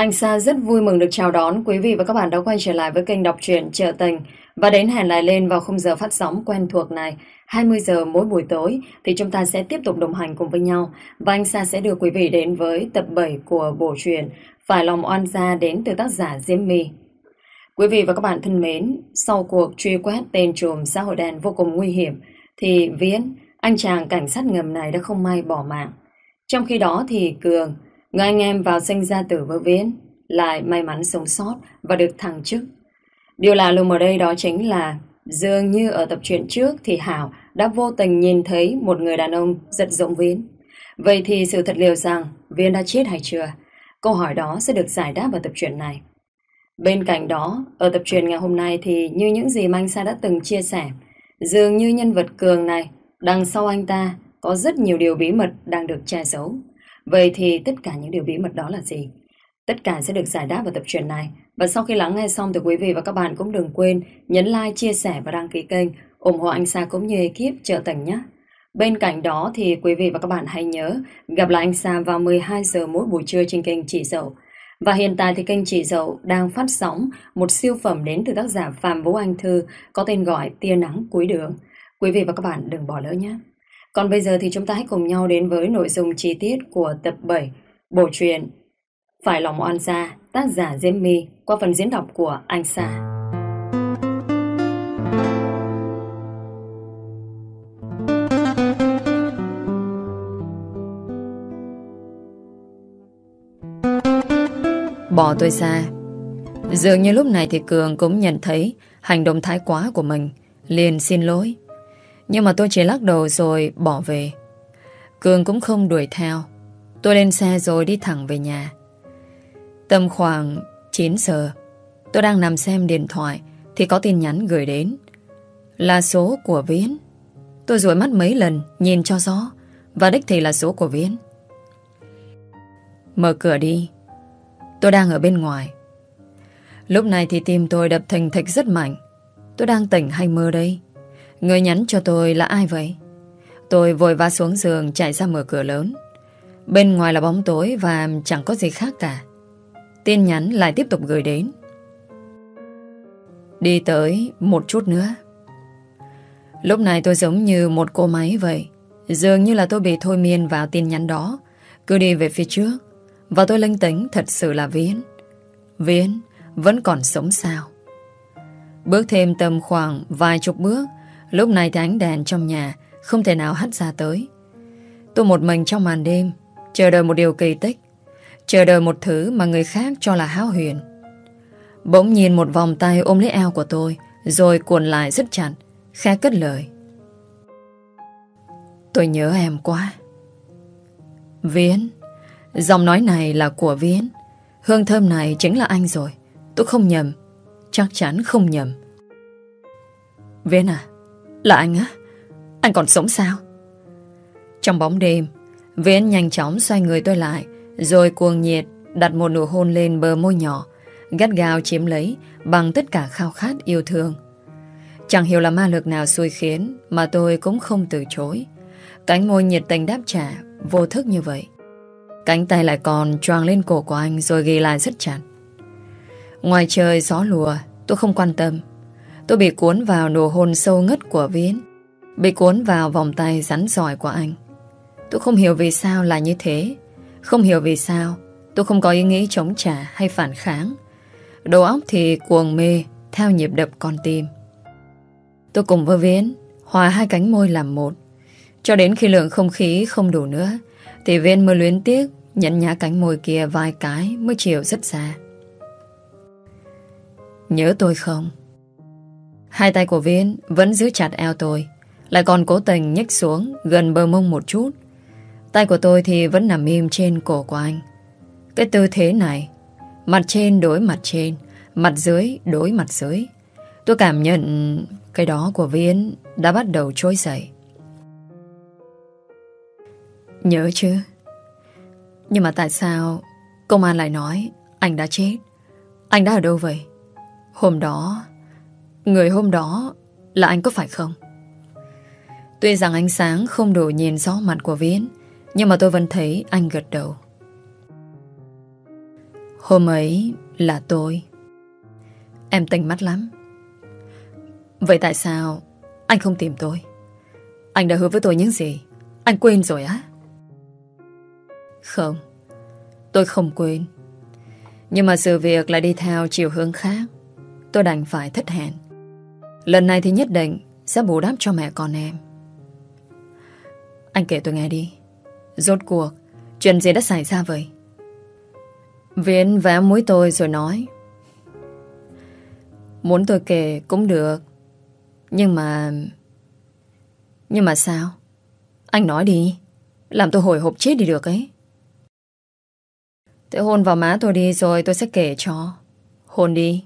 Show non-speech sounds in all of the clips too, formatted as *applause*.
Anh Sa rất vui mừng được chào đón quý vị và các bạn đã quay trở lại với kênh đọc truyện Trợ Tình và đến hẹn lại lên vào khung giờ phát sóng quen thuộc này 20 giờ mỗi buổi tối thì chúng ta sẽ tiếp tục đồng hành cùng với nhau và anh Sa sẽ đưa quý vị đến với tập 7 của bộ truyện Phải lòng oan gia đến từ tác giả Diễm My. Quý vị và các bạn thân mến, sau cuộc truy quét tên trùm xã hội đen vô cùng nguy hiểm thì Viễn, anh chàng cảnh sát ngầm này đã không may bỏ mạng. Trong khi đó thì Cường Người anh em vào sinh ra tử với Viễn lại may mắn sống sót và được thăng chức. Điều lạ lùng ở đây đó chính là dường như ở tập truyện trước thì Hảo đã vô tình nhìn thấy một người đàn ông giật rộng Viễn. Vậy thì sự thật liệu rằng Viễn đã chết hay chưa? Câu hỏi đó sẽ được giải đáp ở tập truyện này. Bên cạnh đó, ở tập truyện ngày hôm nay thì như những gì Manh Sa đã từng chia sẻ, dường như nhân vật cường này, đằng sau anh ta có rất nhiều điều bí mật đang được che giấu. Vậy thì tất cả những điều bí mật đó là gì? Tất cả sẽ được giải đáp vào tập truyện này. Và sau khi lắng nghe xong thì quý vị và các bạn cũng đừng quên nhấn like, chia sẻ và đăng ký kênh ủng hộ anh Sa cũng như ekip trợ tình nhé. Bên cạnh đó thì quý vị và các bạn hãy nhớ gặp lại anh Sa vào 12 giờ mỗi buổi trưa trên kênh Chị Dậu. Và hiện tại thì kênh Chị Dậu đang phát sóng một siêu phẩm đến từ tác giả Phạm Vũ Anh Thư có tên gọi Tia Nắng Cuối Đường. Quý vị và các bạn đừng bỏ lỡ nhé. Còn bây giờ thì chúng ta hãy cùng nhau đến với nội dung chi tiết của tập 7 bộ truyện Phải lòng oan gia, tác giả Diễm My, qua phần diễn đọc của Anh Sa. Bỏ tôi ra Dường như lúc này thì Cường cũng nhận thấy hành động thái quá của mình, liền xin lỗi nhưng mà tôi chỉ lắc đầu rồi bỏ về. Cường cũng không đuổi theo. Tôi lên xe rồi đi thẳng về nhà. Tầm khoảng 9 giờ, Tôi đang nằm xem điện thoại Thì có tin nhắn gửi đến. Là số của Viễn. Tôi rủi mắt mấy lần, Nhìn cho rõ. Và đích thì là số của Viễn. Mở cửa đi. Tôi đang ở bên ngoài. Lúc này thì tim tôi đập thành thịch rất mạnh. Tôi đang tỉnh hay mơ đây? Người nhắn cho tôi là ai vậy? Tôi vội vã xuống giường chạy ra mở cửa lớn. Bên ngoài là bóng tối và chẳng có gì khác cả. Tin nhắn lại tiếp tục gửi đến. Đi tới một chút nữa. Lúc này tôi giống như một cô máy vậy. Dường như là tôi bị thôi miên vào tin nhắn đó. Cứ đi về phía trước. Và tôi linh tính thật sự là Viễn. Viễn vẫn còn sống sao. Bước thêm tầm khoảng vài chục bước Lúc này thì ánh đèn trong nhà Không thể nào hắt ra tới. Tôi một mình trong màn đêm, Chờ đợi một điều kỳ tích, Chờ đợi một thứ mà người khác cho là háo huyền. Bỗng nhìn một vòng tay ôm lấy eo của tôi, Rồi cuộn lại rất chặt, Khẽ cất lời. Tôi nhớ em quá. Viễn dòng nói này là của Viễn. Hương thơm này chính là anh rồi. Tôi không nhầm, Chắc chắn không nhầm. Viễn à là anh á? Anh còn sống sao? Trong bóng đêm, Viễn nhanh chóng xoay người tôi lại, rồi cuồng nhiệt đặt một nụ hôn lên bờ môi nhỏ, gắt gao chiếm lấy bằng tất cả khao khát yêu thương. Chẳng hiểu là ma lực nào xui khiến mà tôi cũng không từ chối. Cánh môi nhiệt tình đáp trả, vô thức như vậy. Cánh tay lại còn choàng lên cổ của anh rồi ghi lại rất chặt. Ngoài trời gió lùa, tôi không quan tâm. Tôi bị cuốn vào nụ hôn sâu ngất của Viễn. Bị cuốn vào vòng tay rắn giỏi của anh. Tôi không hiểu vì sao là như thế. Không hiểu vì sao, Tôi không có ý nghĩ chống trả hay phản kháng. Đầu óc thì cuồng mê, Theo nhịp đập con tim. Tôi cùng với Viễn, Hòa hai cánh môi làm một. Cho đến khi lượng không khí không đủ nữa, Thì Viễn mới luyến tiếc Nhẫn nhá cánh môi kia vài cái Mới chịu rất xa. Nhớ tôi không? Hai tay của Viễn vẫn giữ chặt eo tôi, Lại còn cố tình nhích xuống Gần bờ mông một chút. Tay của tôi thì vẫn nằm im trên cổ của anh. Cái tư thế này, Mặt trên đối mặt trên, Mặt dưới đối mặt dưới. Tôi cảm nhận Cái đó của Viễn đã bắt đầu trôi dậy. Nhớ chứ? Nhưng mà tại sao Công an lại nói Anh đã chết? Anh đã ở đâu vậy? Hôm đó Người hôm đó là anh có phải không? Tuy rằng ánh sáng không đủ nhìn rõ mặt của Viễn, Nhưng mà tôi vẫn thấy anh gật đầu. Hôm ấy là tôi. Em tỉnh mắt lắm. Vậy tại sao Anh không tìm tôi? Anh đã hứa với tôi những gì? Anh quên rồi á? Không, Tôi không quên. Nhưng mà sự việc lại đi theo chiều hướng khác. Tôi đành phải thất hẹn. Lần này thì nhất định Sẽ bù đắp cho mẹ con em. Anh kể tôi nghe đi. Rốt cuộc, Chuyện gì đã xảy ra vậy? Viễn vẽ mũi tôi rồi nói. Muốn tôi kể cũng được, Nhưng mà Nhưng mà sao? Anh nói đi, Làm tôi hồi hộp chết đi được ấy. Thế hôn vào má tôi đi rồi tôi sẽ kể cho. Hôn đi.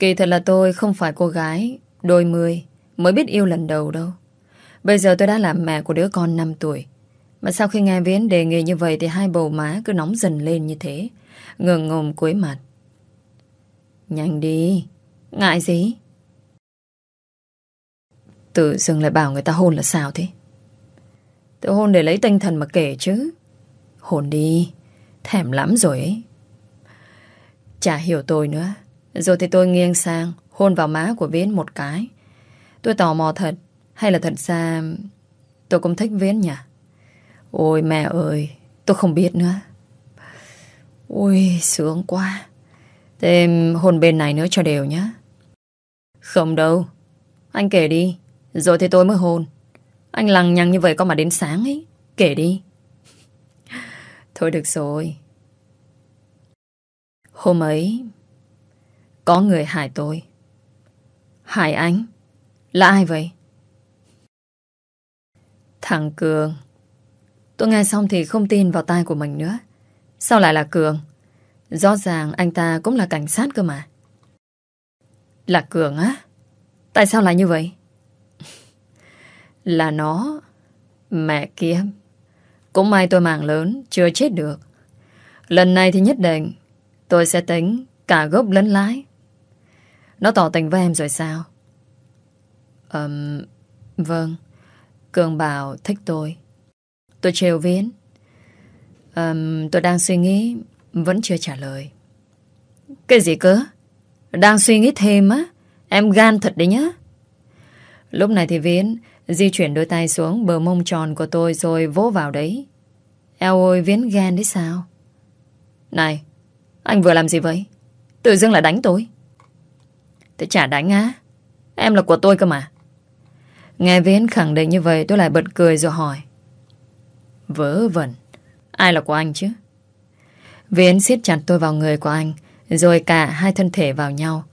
Kỳ thật là tôi không phải cô gái, Đôi mươi, Mới biết yêu lần đầu đâu. Bây giờ tôi đã làm mẹ của đứa con 5 tuổi. Mà sau khi nghe Viễn đề nghị như vậy Thì hai bầu má cứ nóng dần lên như thế Ngừng ngồm cuối mặt. Nhanh đi, Ngại gì? Tự dưng lại bảo người ta hôn là sao thế? Tự hôn để lấy tinh thần mà kể chứ. Hôn đi, Thèm lắm rồi ấy. Chả hiểu tôi nữa. Rồi thì tôi nghiêng sang, Hôn vào má của Viễn một cái. Tôi tò mò thật, Hay là thật ra Tôi cũng thích Viễn nhỉ? Ôi mẹ ơi, Tôi không biết nữa. Ôi, sướng quá. Thêm hôn bên này nữa cho đều nhé Không đâu. Anh kể đi, Rồi thì tôi mới hôn. Anh lằng nhằng như vậy có mà đến sáng ấy, Kể đi. Thôi được rồi. Hôm ấy có người hại tôi. Hại anh? Là ai vậy? Thằng Cường. Tôi nghe xong thì không tin vào tai của mình nữa. Sao lại là Cường? Rõ ràng anh ta cũng là cảnh sát cơ mà. Là Cường á? Tại sao lại như vậy? *laughs* Là nó. Mẹ kia Cũng may tôi mạng lớn, Chưa chết được. Lần này thì nhất định Tôi sẽ tính cả gốc lẫn lái. Nó tỏ tình với em rồi sao? Um, Vâng. Cường bảo thích tôi. Tôi trêu viến um, Tôi đang suy nghĩ Vẫn chưa trả lời. Cái gì cơ? Đang suy nghĩ thêm á? Em gan thật đấy nhá. Lúc này thì Viễn Di chuyển đôi tay xuống bờ mông tròn của tôi Rồi vỗ vào đấy. Eo ôi Viễn gan đấy sao? Này Anh vừa làm gì vậy? Tự dưng lại đánh tôi. Thế chả đánh á. Em là của tôi cơ mà. Nghe Viễn khẳng định như vậy, tôi lại bật cười rồi hỏi. Vớ vẩn. Ai là của anh chứ? Viễn siết chặt tôi vào người của anh, Rồi cả hai thân thể vào nhau.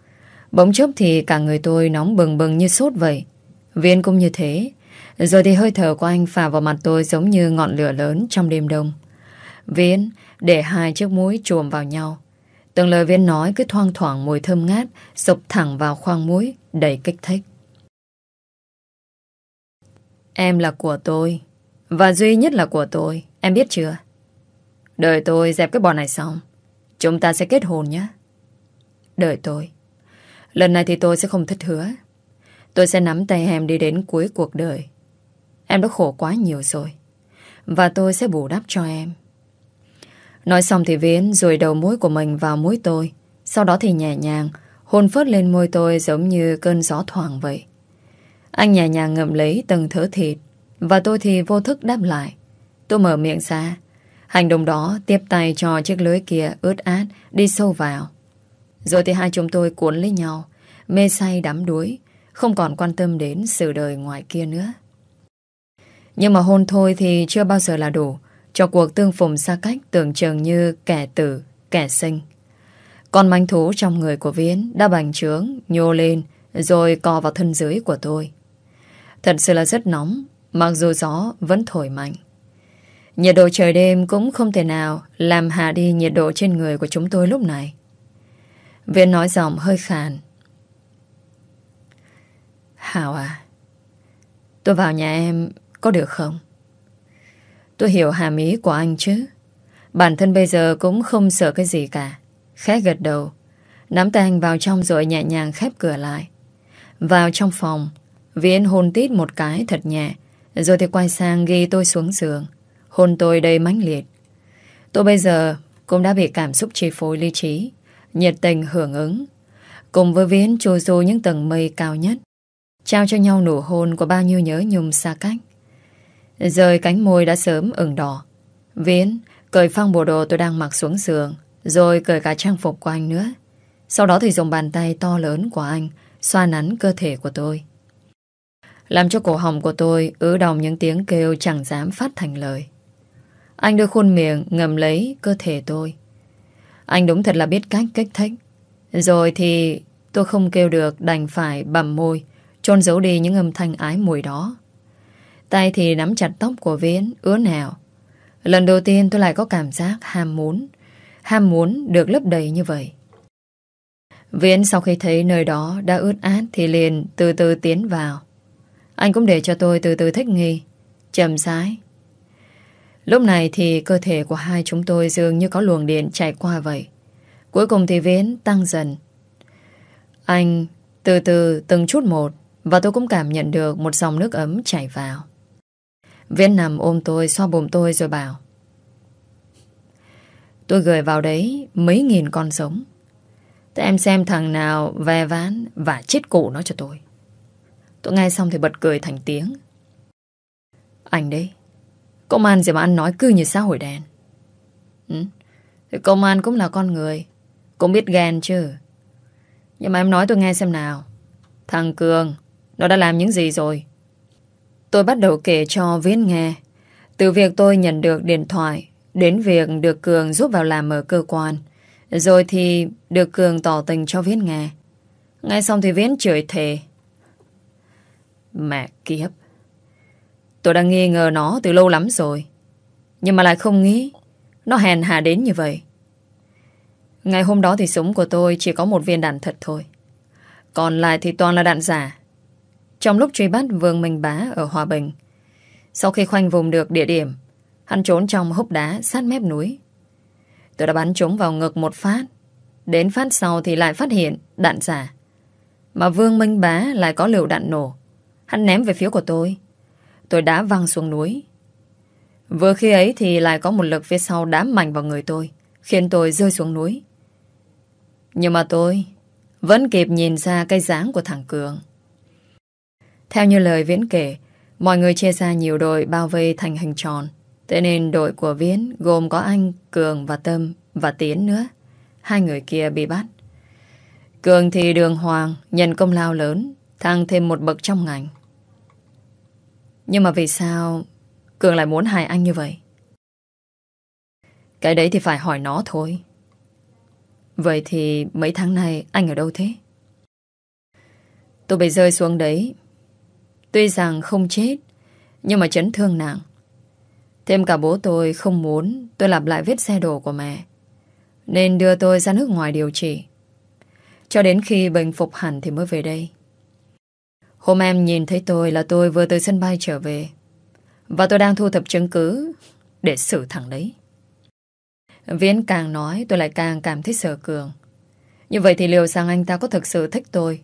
Bỗng chốc thì cả người tôi nóng bừng bừng như sốt vậy. Viễn cũng như thế. Rồi thì hơi thở của anh phả vào mặt tôi Giống như ngọn lửa lớn trong đêm đông. Viễn, để hai chiếc mũi chuồm vào nhau. Từng lời viên nói cứ thoang thoảng mùi thơm ngát Sụp thẳng vào khoang mũi, Đầy kích thích. Em là của tôi, Và duy nhất là của tôi, Em biết chưa? Đợi tôi dẹp cái bọn này xong, Chúng ta sẽ kết hôn nhé. Đợi tôi, Lần này thì tôi sẽ không thích hứa. Tôi sẽ nắm tay em đi đến cuối cuộc đời. Em đã khổ quá nhiều rồi, Và tôi sẽ bù đắp cho em. Nói xong thì Viễn rồi đầu mũi của mình vào mũi tôi. Sau đó thì nhẹ nhàng Hôn phớt lên môi tôi giống như cơn gió thoảng vậy. Anh nhẹ nhàng ngậm lấy từng thớ thịt Và tôi thì vô thức đáp lại. Tôi mở miệng ra. Hành động đó tiếp tay cho chiếc lưới kia ướt át đi sâu vào. Rồi thì hai chúng tôi cuốn lấy nhau, mê say đắm đuối, không còn quan tâm đến sự đời ngoài kia nữa. Nhưng mà hôn thôi thì chưa bao giờ là đủ cho cuộc tương phùng xa cách tưởng chừng như kẻ tử, kẻ sinh. Con manh thú trong người của Viễn đã bành trướng, nhô lên rồi co vào thân dưới của tôi. Thật sự là rất nóng, mặc dù gió vẫn thổi mạnh. Nhiệt độ trời đêm cũng không thể nào làm hạ đi nhiệt độ trên người của chúng tôi lúc này. Viễn nói giọng hơi khàn. Hảo à, tôi vào nhà em có được không? Tôi hiểu hàm ý của anh chứ. Bản thân bây giờ cũng không sợ cái gì cả. Khẽ gật đầu, nắm tay anh vào trong rồi nhẹ nhàng khép cửa lại. Vào trong phòng, viễn hôn tít một cái thật nhẹ, rồi thì quay sang ghi tôi xuống giường. Hôn tôi đầy mãnh liệt Tôi bây giờ cũng đã bị cảm xúc chi phối lý trí, nhiệt tình hưởng ứng. Cùng với Viễn trôi du những tầng mây cao nhất, trao cho nhau nụ hôn của bao nhiêu nhớ nhung xa cách. Rời cánh môi đã sớm ửng đỏ. Viễn cởi phăng bộ đồ tôi đang mặc xuống giường, rồi cởi cả trang phục của anh nữa. Sau đó thì dùng bàn tay to lớn của anh xoa nắn cơ thể của tôi. Làm cho cổ họng của tôi ứ đồng những tiếng kêu chẳng dám phát thành lời. Anh đưa khuôn miệng ngầm lấy cơ thể tôi. Anh đúng thật là biết cách kích thích. Rồi thì tôi không kêu được đành phải bầm môi, trôn giấu đi những âm thanh ái mùi đó. Tay thì nắm chặt tóc của Viễn, ứa nào. Lần đầu tiên tôi lại có cảm giác ham muốn. Ham muốn được lấp đầy như vậy. Viễn sau khi thấy nơi đó đã ướt át thì liền từ từ tiến vào. Anh cũng để cho tôi từ từ thích nghi, chậm rãi. Lúc này thì cơ thể của hai chúng tôi dường như có luồng điện chạy qua vậy. Cuối cùng thì Viễn tăng dần. Anh từ từ từng chút một và tôi cũng cảm nhận được một dòng nước ấm chảy vào. Viễn nằm ôm tôi, xoa bụng tôi rồi bảo. Tôi gửi vào đấy mấy nghìn con sống. Thế em xem thằng nào ve ván và chết cổ nó cho tôi. Tôi nghe xong thì bật cười thành tiếng. Anh đấy, công an gì mà anh nói cứ như xã hội đen. Ừ? Thì công an cũng là con người, cũng biết ghen chứ. Nhưng mà em nói tôi nghe xem nào. Thằng Cường, nó đã làm những gì rồi? Tôi bắt đầu kể cho Viễn nghe. Từ việc tôi nhận được điện thoại, đến việc được Cường giúp vào làm ở cơ quan. Rồi thì được Cường tỏ tình cho Viễn nghe. Ngay xong thì Viễn chửi thề. Mẹ kiếp. Tôi đã nghi ngờ nó từ lâu lắm rồi. Nhưng mà lại không nghĩ nó hèn hà đến như vậy. Ngày hôm đó thì súng của tôi chỉ có một viên đạn thật thôi. Còn lại thì toàn là đạn giả. Trong lúc truy bắt Vương Minh Bá ở Hòa Bình, sau khi khoanh vùng được địa điểm, hắn trốn trong hốc đá sát mép núi. Tôi đã bắn trúng vào ngực một phát. Đến phát sau thì lại phát hiện đạn giả. Mà Vương Minh Bá lại có liều đạn nổ. Hắn ném về phía của tôi. Tôi đã văng xuống núi. Vừa khi ấy thì lại có một lực phía sau đá mạnh vào người tôi, khiến tôi rơi xuống núi. Nhưng mà tôi vẫn kịp nhìn ra cây dáng của thằng Cường. Theo như lời Viễn kể, mọi người chia ra nhiều đội bao vây thành hình tròn. Thế nên đội của Viễn gồm có anh, Cường và Tâm và Tiến nữa. Hai người kia bị bắt. Cường thì đường hoàng, nhận công lao lớn, thăng thêm một bậc trong ngành. Nhưng mà vì sao Cường lại muốn hại anh như vậy? Cái đấy thì phải hỏi nó thôi. Vậy thì mấy tháng nay anh ở đâu thế? Tôi bị rơi xuống đấy Tuy rằng không chết, Nhưng mà chấn thương nặng. Thêm cả bố tôi không muốn Tôi lặp lại vết xe đổ của mẹ, Nên đưa tôi ra nước ngoài điều trị. Cho đến khi bệnh phục hẳn Thì mới về đây. Hôm em nhìn thấy tôi là tôi vừa từ sân bay trở về, Và tôi đang thu thập chứng cứ Để xử thẳng đấy. Viễn càng nói tôi lại càng cảm thấy sợ cường. Như vậy thì liệu rằng anh ta có thực sự thích tôi,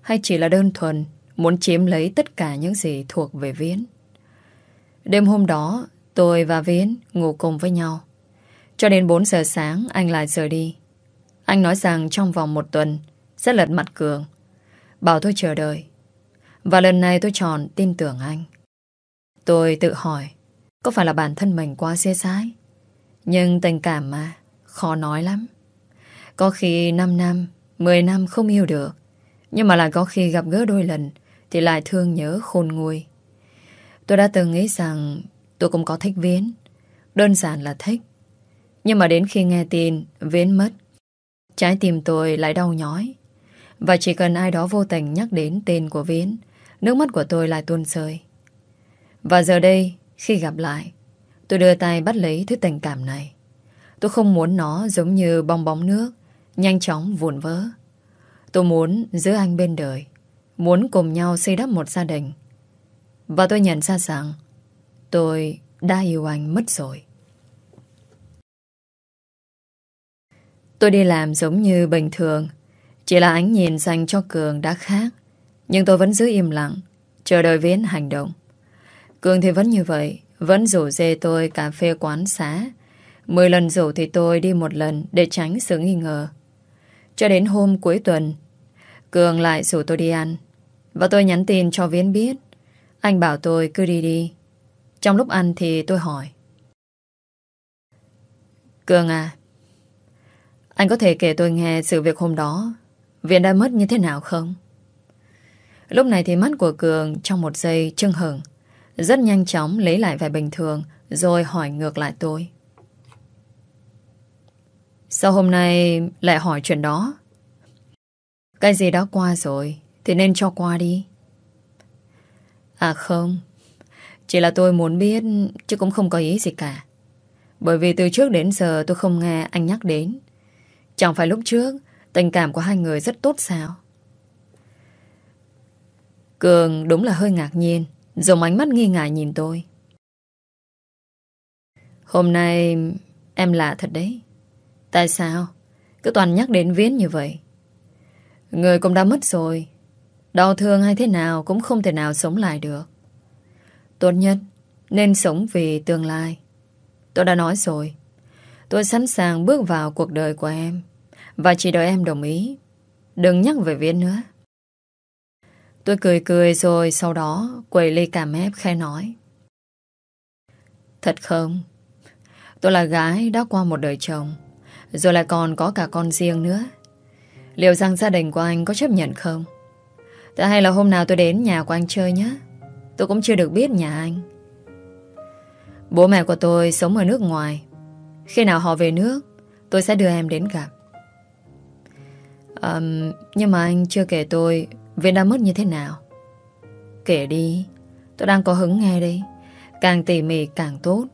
Hay chỉ là đơn thuần Muốn chiếm lấy tất cả những gì thuộc về Viễn. Đêm hôm đó Tôi và Viễn ngủ cùng với nhau. Cho đến 4 giờ sáng Anh lại rời đi. Anh nói rằng trong vòng một tuần Sẽ lật mặt Cường Bảo tôi chờ đợi. Và lần này tôi chọn tin tưởng anh. Tôi tự hỏi Có phải là bản thân mình quá xê xái, Nhưng tình cảm mà Khó nói lắm. Có khi 5 năm 10 năm không yêu được. Nhưng mà lại có khi gặp gỡ đôi lần thì lại thương nhớ khôn nguôi. Tôi đã từng nghĩ rằng tôi cũng có thích Viễn. Đơn giản là thích. Nhưng mà đến khi nghe tin Viễn mất, trái tim tôi lại đau nhói. Và chỉ cần ai đó vô tình nhắc đến tên của Viễn, nước mắt của tôi lại tuôn rơi. Và giờ đây, khi gặp lại, tôi đưa tay bắt lấy thứ tình cảm này. Tôi không muốn nó giống như bong bóng nước, nhanh chóng vụn vỡ. Tôi muốn giữ anh bên đời, Muốn cùng nhau xây đắp một gia đình. Và tôi nhận ra rằng Tôi đã yêu anh mất rồi. Tôi đi làm giống như bình thường. Chỉ là ánh nhìn dành cho Cường đã khác Nhưng tôi vẫn giữ im lặng Chờ đợi Viễn hành động. Cường thì vẫn như vậy Vẫn rủ dê tôi cà phê quán xá. Mười lần rủ thì tôi đi một lần để tránh sự nghi ngờ. Cho đến hôm cuối tuần, Cường lại rủ tôi đi ăn. Và tôi nhắn tin cho Viễn biết. Anh bảo tôi cứ đi đi. Trong lúc ăn thì tôi hỏi. Cường à, anh có thể kể tôi nghe sự việc hôm đó Viễn đã mất như thế nào không? Lúc này thì mắt của Cường trong một giây trưng hừng rất nhanh chóng lấy lại vẻ bình thường rồi hỏi ngược lại tôi. Sao hôm nay lại hỏi chuyện đó? Cái gì đã qua rồi thì nên cho qua đi. À không, chỉ là tôi muốn biết chứ cũng không có ý gì cả. Bởi vì từ trước đến giờ tôi không nghe anh nhắc đến. Chẳng phải lúc trước tình cảm của hai người rất tốt sao? Cường đúng là hơi ngạc nhiên Dùng ánh mắt nghi ngại nhìn tôi Hôm nay em lạ thật đấy Tại sao Cứ toàn nhắc đến Viễn như vậy Người cũng đã mất rồi. Đau thương hay thế nào Cũng không thể nào sống lại được. Tốt nhất Nên sống vì tương lai. Tôi đã nói rồi. Tôi sẵn sàng bước vào cuộc đời của em. Và chỉ đợi em đồng ý. Đừng nhắc về Viễn nữa. Tôi cười cười rồi sau đó quầy ly cà mép khai nói. Thật không? Tôi là gái đã qua một đời chồng, rồi lại còn có cả con riêng nữa. Liệu rằng gia đình của anh có chấp nhận không? Tại hay là hôm nào tôi đến nhà của anh chơi nhé? Tôi cũng chưa được biết nhà anh. Bố mẹ của tôi sống ở nước ngoài. Khi nào họ về nước, tôi sẽ đưa em đến gặp. Um, nhưng mà anh chưa kể tôi Viên đã mất như thế nào Kể đi Tôi đang có hứng nghe đây Càng tỉ mỉ càng tốt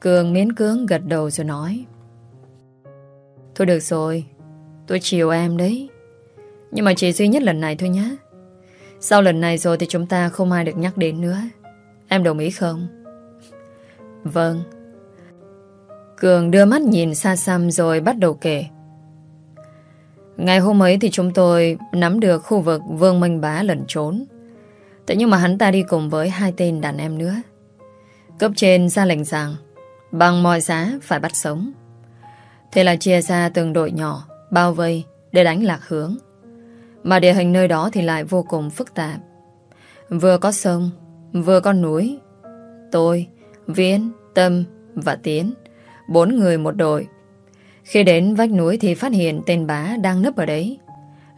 Cường miễn cưỡng gật đầu rồi nói Thôi được rồi Tôi chiều em đấy Nhưng mà chỉ duy nhất lần này thôi nhé Sau lần này rồi thì chúng ta không ai được nhắc đến nữa Em đồng ý không? Vâng Cường đưa mắt nhìn xa xăm rồi bắt đầu kể Ngày hôm ấy thì chúng tôi nắm được khu vực Vương Minh Bá lẩn trốn. Thế nhưng mà hắn ta đi cùng với hai tên đàn em nữa. Cấp trên ra lệnh rằng bằng mọi giá phải bắt sống. Thế là chia ra từng đội nhỏ, bao vây để đánh lạc hướng. Mà địa hình nơi đó thì lại vô cùng phức tạp. Vừa có sông, vừa có núi. Tôi, Viễn, Tâm và Tiến, bốn người một đội khi đến vách núi thì phát hiện tên bá đang nấp ở đấy.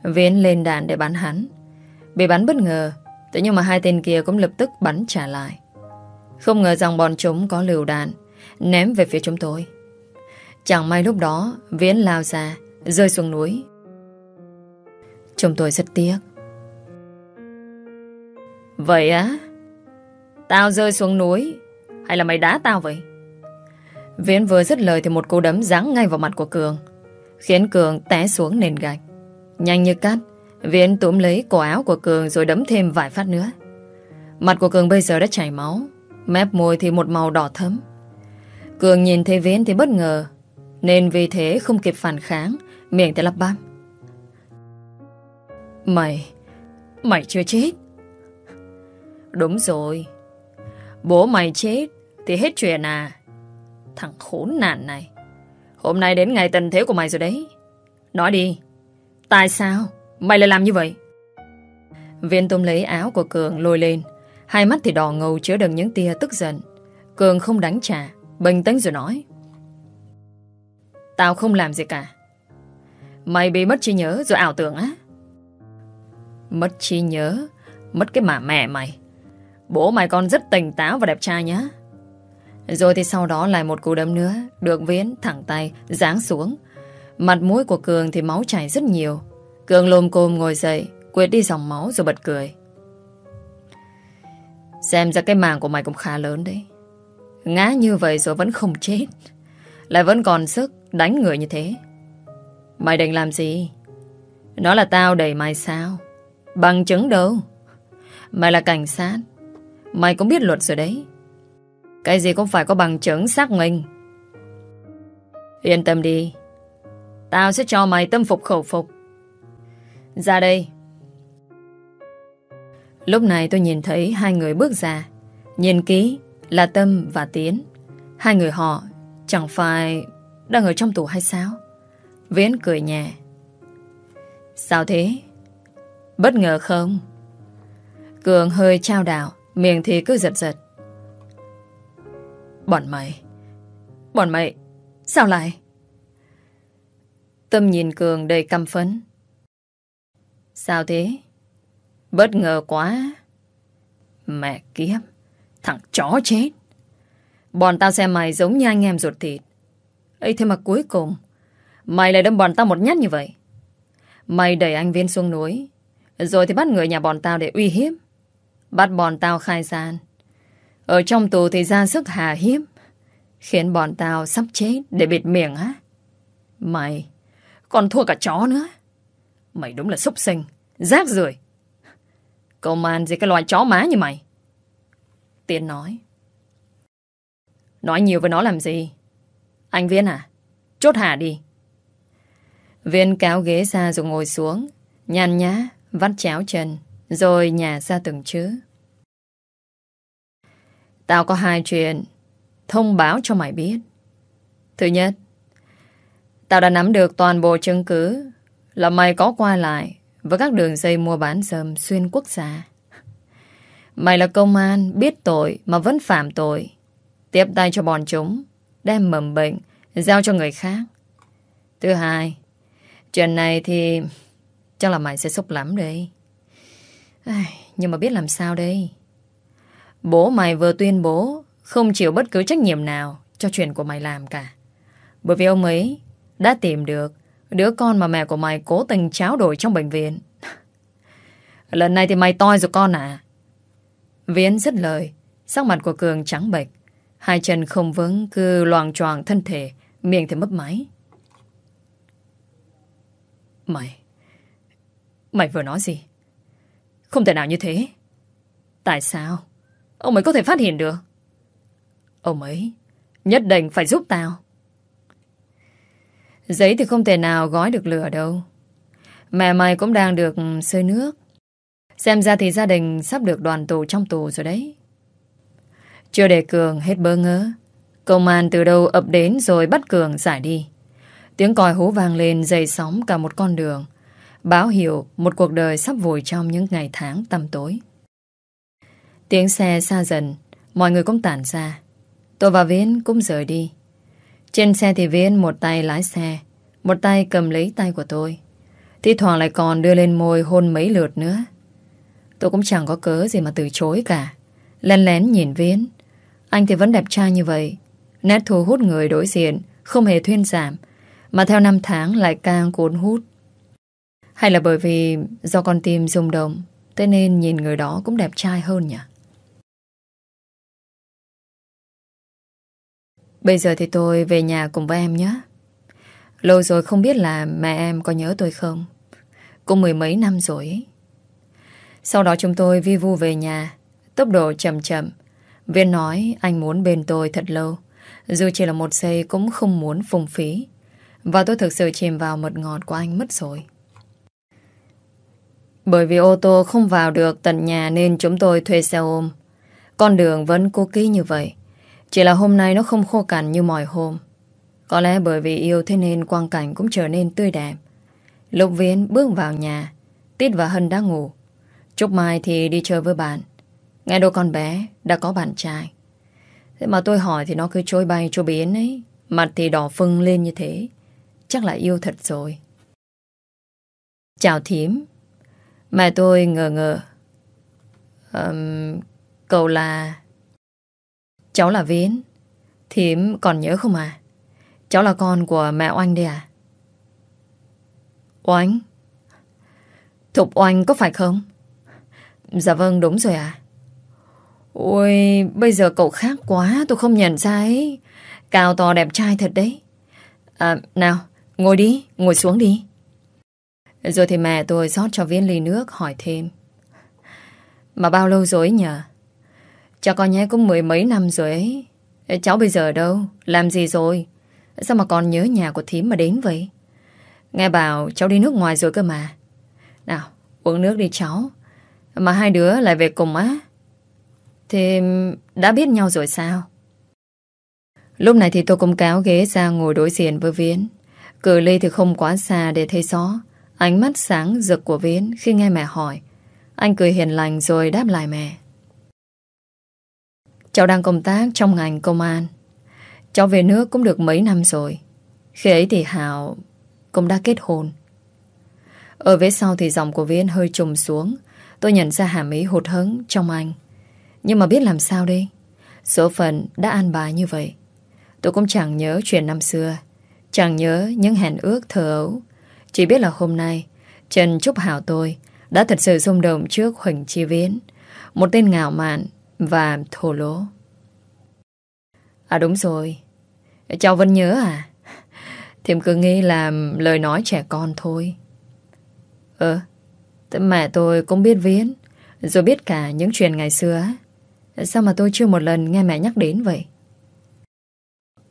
Viễn lên đạn để bắn hắn. Bị bắn bất ngờ, thế nhưng mà hai tên kia cũng lập tức bắn trả lại. Không ngờ rằng bọn chúng có liều đạn, ném về phía chúng tôi. Chẳng may lúc đó, Viễn lao ra, rơi xuống núi. Chúng tôi rất tiếc. Vậy á? Tao rơi xuống núi, hay là mày đá tao vậy? Viễn vừa dứt lời thì một cú đấm giáng ngay vào mặt của Cường Khiến Cường té xuống nền gạch Nhanh như cắt Viễn túm lấy cổ áo của Cường rồi đấm thêm vài phát nữa Mặt của Cường bây giờ đã chảy máu Mép môi thì một màu đỏ thấm Cường nhìn thấy Viễn thì bất ngờ Nên vì thế không kịp phản kháng Miệng thì lắp bắp Mày Mày chưa chết. Đúng rồi. Bố mày chết Thì hết chuyện à. Thằng khốn nạn này. Hôm nay đến ngày tình thế của mày rồi đấy. Nói đi. Tại sao mày lại làm như vậy? Viên tôm lấy áo của Cường lôi lên. Hai mắt thì đỏ ngầu chứa đựng những tia tức giận. Cường không đánh trả Bình tĩnh rồi nói. Tao không làm gì cả. Mày bị mất trí nhớ rồi ảo tưởng á. Mất trí nhớ, Mất cái mà mẹ mày. Bố mày con rất tỉnh táo và đẹp trai nhá. Rồi thì sau đó lại một cú đấm nữa, Được Viễn thẳng tay, Giáng xuống. Mặt mũi của Cường thì máu chảy rất nhiều. Cường lồm cồm ngồi dậy Quyết đi dòng máu rồi bật cười. Xem ra cái màng của mày cũng khá lớn đấy. Ngã như vậy rồi vẫn không chết. Lại vẫn còn sức đánh người như thế. Mày định làm gì? Nó là tao đẩy mày sao? Bằng chứng đâu? Mày là cảnh sát. Mày cũng biết luật rồi đấy. Cái gì cũng phải có bằng chứng xác minh. Yên tâm đi. Tao sẽ cho mày tâm phục khẩu phục. Ra đây. Lúc này tôi nhìn thấy hai người bước ra. Nhìn kỹ là Tâm và Tiến. Hai người họ Chẳng phải đang ở trong tù hay sao? Viễn cười nhẹ. Sao thế? Bất ngờ không? Cường hơi trao đảo, miệng thì cứ giật giật. Bọn mày, bọn mày, sao lại? Tâm nhìn Cường đầy căm phấn. Sao thế? Bất ngờ quá. Mẹ kiếp, thằng chó chết. Bọn tao xem mày giống như anh em ruột thịt. ấy thế mà cuối cùng, mày lại đâm bọn tao một nhát như vậy. Mày đẩy anh Viên xuống núi, rồi thì bắt người nhà bọn tao để uy hiếp. Bắt bọn tao khai gian. Ở trong tù thì ra sức hà hiếp, khiến bọn tao sắp chết để bịt miệng á. Mày, còn thua cả chó nữa. Mày đúng là súc sinh, rác rưởi. Công an gì cái loài chó má như mày. Tiến nói. Nói nhiều với nó làm gì? Anh Viên à? Chốt hà đi. Viên cáo ghế ra rồi ngồi xuống, nhàn nhá, vắt cháo chân, rồi nhả ra từng chữ. Tao có hai chuyện thông báo cho mày biết. Thứ nhất, tao đã nắm được toàn bộ chứng cứ là mày có qua lại với các đường dây mua bán dâm xuyên quốc gia. Mày là công an, biết tội mà vẫn phạm tội. Tiếp tay cho bọn chúng, đem mầm bệnh, giao cho người khác. Thứ hai, chuyện này thì chắc là mày sẽ sốc lắm đây. nhưng mà biết làm sao đây? Bố mày vừa tuyên bố không chịu bất cứ trách nhiệm nào cho chuyện của mày làm cả. Bởi vì ông ấy đã tìm được đứa con mà mẹ của mày cố tình tráo đổi trong bệnh viện. *laughs* Lần này thì mày toi rồi con à. Viễn dứt lời, sắc mặt của Cường trắng bệch. Hai chân không vững cứ loàng choàng thân thể, miệng thì mấp máy. Mày... Mày vừa nói gì? Không thể nào như thế. Tại sao? Ông ấy có thể phát hiện được. Ông ấy nhất định phải giúp tao. Giấy thì không thể nào gói được lửa đâu. Mẹ mày cũng đang được sơi nước. Xem ra thì gia đình sắp được đoàn tù trong tù rồi đấy. Chưa để Cường hết bơ ngỡ. Công an từ đâu ập đến rồi bắt Cường giải đi. Tiếng còi hú vang lên dày sóng cả một con đường. Báo hiệu một cuộc đời sắp vùi trong những ngày tháng tăm tối. Tiếng xe xa dần, mọi người cũng tản ra. Tôi và Viễn cũng rời đi. Trên xe thì Viễn một tay lái xe, một tay cầm lấy tay của tôi. Thì thoảng lại còn đưa lên môi hôn mấy lượt nữa. Tôi cũng chẳng có cớ gì mà từ chối cả. Lén lén nhìn Viễn. Anh thì vẫn đẹp trai như vậy. Nét thu hút người đối diện, không hề thuyên giảm, mà theo năm tháng lại càng cuốn hút. Hay là bởi vì do con tim rung động, thế nên nhìn người đó cũng đẹp trai hơn nhỉ? Bây giờ thì tôi về nhà cùng với em nhé. Lâu rồi không biết là mẹ em có nhớ tôi không. Cũng mười mấy năm rồi ấy. Sau đó chúng tôi vi vu về nhà. Tốc độ chậm chậm. Viên nói anh muốn bên tôi thật lâu. Dù chỉ là một giây cũng không muốn phung phí. Và tôi thực sự chìm vào mật ngọt của anh mất rồi. Bởi vì ô tô không vào được tận nhà nên chúng tôi thuê xe ôm. Con đường vẫn cố ký như vậy. Chỉ là hôm nay nó không khô cằn như mọi hôm. Có lẽ bởi vì yêu thế nên quang cảnh cũng trở nên tươi đẹp. Lục Viễn bước vào nhà, Tít và Hân đã ngủ. Trúc Mai thì đi chơi với bạn. Nghe đôi con bé đã có bạn trai. Thế mà tôi hỏi thì nó cứ trôi bay trôi biến ấy. Mặt thì đỏ phưng lên như thế. Chắc là yêu thật rồi. Chào thím. Mẹ tôi ngờ ngờ. Um, cậu là... Cháu là Viễn. Thím còn nhớ không à? Cháu là con của mẹ Oanh đây à? Oanh? Thục Oanh có phải không? Dạ vâng đúng rồi à. Ôi, bây giờ cậu khác quá, tôi không nhận ra ấy. Cao to đẹp trai thật đấy. À, nào, ngồi đi, ngồi xuống đi. Rồi thì mẹ tôi rót cho viên ly nước hỏi thêm. Mà bao lâu rồi nhờ? Cháu con nhé cũng mười mấy năm rồi ấy. Cháu bây giờ đâu? Làm gì rồi? Sao mà còn nhớ nhà của thím mà đến vậy? Nghe bảo cháu đi nước ngoài rồi cơ mà. Nào, uống nước đi cháu. Mà hai đứa lại về cùng á. Thì đã biết nhau rồi sao? Lúc này thì tôi cũng cáo ghế ra ngồi đối diện với Viễn. Cự ly thì không quá xa để thấy rõ. Ánh mắt sáng rực của Viễn khi nghe mẹ hỏi. Anh cười hiền lành rồi đáp lại mẹ. Cháu đang công tác trong ngành công an. Cháu về nước cũng được mấy năm rồi. Khi ấy thì Hảo cũng đã kết hôn. Ở phía sau thì giọng của Viễn hơi trùng xuống. Tôi nhận ra hàm ý hụt hứng trong anh. Nhưng mà biết làm sao đây? Số phận đã an bài như vậy. Tôi cũng chẳng nhớ chuyện năm xưa. Chẳng nhớ những hẹn ước thờ ấu. Chỉ biết là hôm nay, Trần Trúc Hảo tôi đã thật sự rung động trước Huỳnh Chi Viễn. Một tên ngạo mạn và thổ lỗ. À đúng rồi. Cháu vẫn nhớ à? Thiểm cứ nghĩ là lời nói trẻ con thôi. Ờ, mẹ tôi cũng biết Viễn, rồi biết cả những chuyện ngày xưa Sao mà tôi chưa một lần nghe mẹ nhắc đến vậy?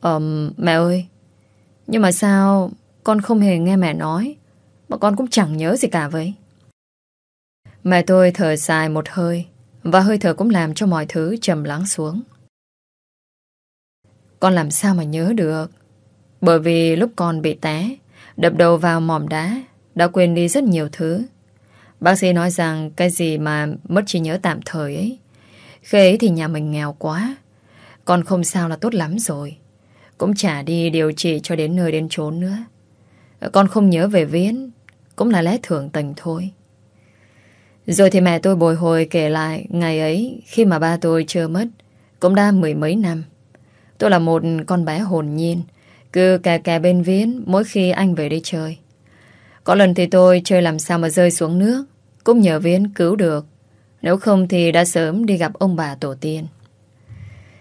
ờ mẹ ơi, nhưng mà sao con không hề nghe mẹ nói, mà con cũng chẳng nhớ gì cả vậy? Mẹ tôi thở dài một hơi, và hơi thở cũng làm cho mọi thứ trầm lắng xuống. Con làm sao mà nhớ được? Bởi vì lúc con bị té, đập đầu vào mỏm đá, đã quên đi rất nhiều thứ. Bác sĩ nói rằng cái gì mà mất trí nhớ tạm thời ấy, khi ấy thì nhà mình nghèo quá, con không sao là tốt lắm rồi. Cũng chả đi điều trị cho đến nơi đến chốn nữa. Con không nhớ về Viễn, cũng là lẽ thường tình thôi. Rồi thì mẹ tôi bồi hồi kể lại ngày ấy khi mà ba tôi chưa mất, cũng đã mười mấy năm. Tôi là một con bé hồn nhiên, cứ kè kè bên Viễn mỗi khi anh về đây chơi. Có lần thì tôi chơi làm sao mà rơi xuống nước, cũng nhờ Viễn cứu được. Nếu không thì đã sớm đi gặp ông bà tổ tiên.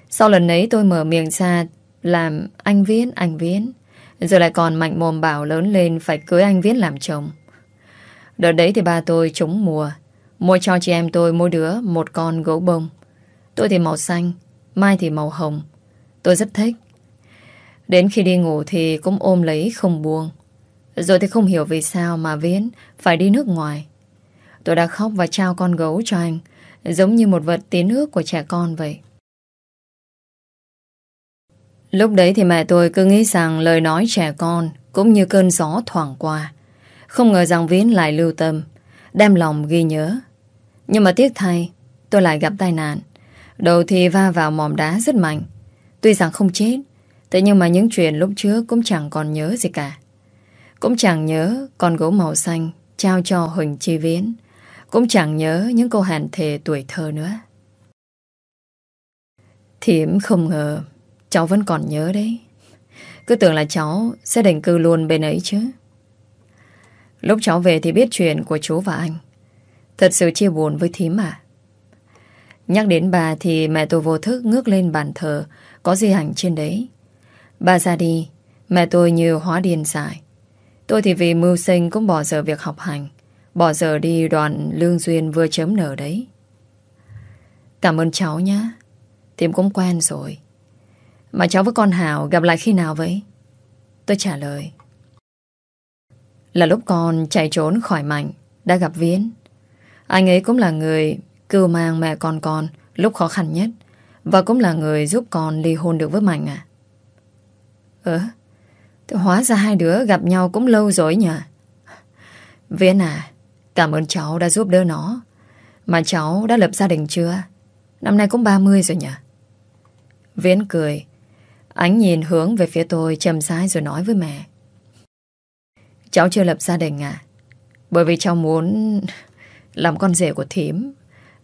Sau lần ấy tôi mở miệng ra làm anh Viễn, anh Viễn. Rồi lại còn mạnh mồm bảo lớn lên phải cưới anh Viễn làm chồng. Đợt đấy thì ba tôi trúng mùa. Mua cho chị em tôi mỗi đứa một con gấu bông. Tôi thì màu xanh, Mai thì màu hồng. Tôi rất thích. Đến khi đi ngủ thì cũng ôm lấy không buông. Rồi thì không hiểu vì sao mà Viễn phải đi nước ngoài. Tôi đã khóc và trao con gấu cho anh, giống như một vật tiến ước của trẻ con vậy. Lúc đấy thì mẹ tôi cứ nghĩ rằng lời nói trẻ con cũng như cơn gió thoảng qua. Không ngờ rằng Viễn lại lưu tâm, đem lòng ghi nhớ. Nhưng mà tiếc thay, tôi lại gặp tai nạn. Đầu thì va vào mỏm đá rất mạnh. Tuy rằng không chết, thế nhưng mà những chuyện lúc trước cũng chẳng còn nhớ gì cả. Cũng chẳng nhớ con gấu màu xanh trao cho Huỳnh Chi Viễn. Cũng chẳng nhớ những câu hàn thề tuổi thơ nữa. Thiểm không ngờ cháu vẫn còn nhớ đấy. Cứ tưởng là cháu sẽ định cư luôn bên ấy chứ. Lúc cháu về thì biết chuyện của chú và anh. Thật sự chia buồn với thím à. Nhắc đến bà thì mẹ tôi vô thức ngước lên bàn thờ có di ảnh trên đấy. Bà ra đi, mẹ tôi như hóa điên dại. Tôi thì vì mưu sinh cũng bỏ giờ việc học hành. Bỏ giờ đi đoàn Lương Duyên vừa chấm nở đấy. Cảm ơn cháu nhá, Tìm cũng quen rồi. Mà cháu với con Hảo gặp lại khi nào vậy? Tôi trả lời. Là lúc con chạy trốn khỏi Mạnh, đã gặp Viễn. Anh ấy cũng là người cưu mang mẹ con con lúc khó khăn nhất. Và cũng là người giúp con ly hôn được với Mạnh à? Ờ, hóa ra hai đứa gặp nhau cũng lâu rồi nhỉ? Viễn à, Cảm ơn cháu đã giúp đỡ nó Mà cháu đã lập gia đình chưa Năm nay cũng 30 rồi nhỉ Viễn cười Ánh nhìn hướng về phía tôi chầm rãi rồi nói với mẹ. Cháu chưa lập gia đình à? Bởi vì cháu muốn *laughs* Làm con rể của thím.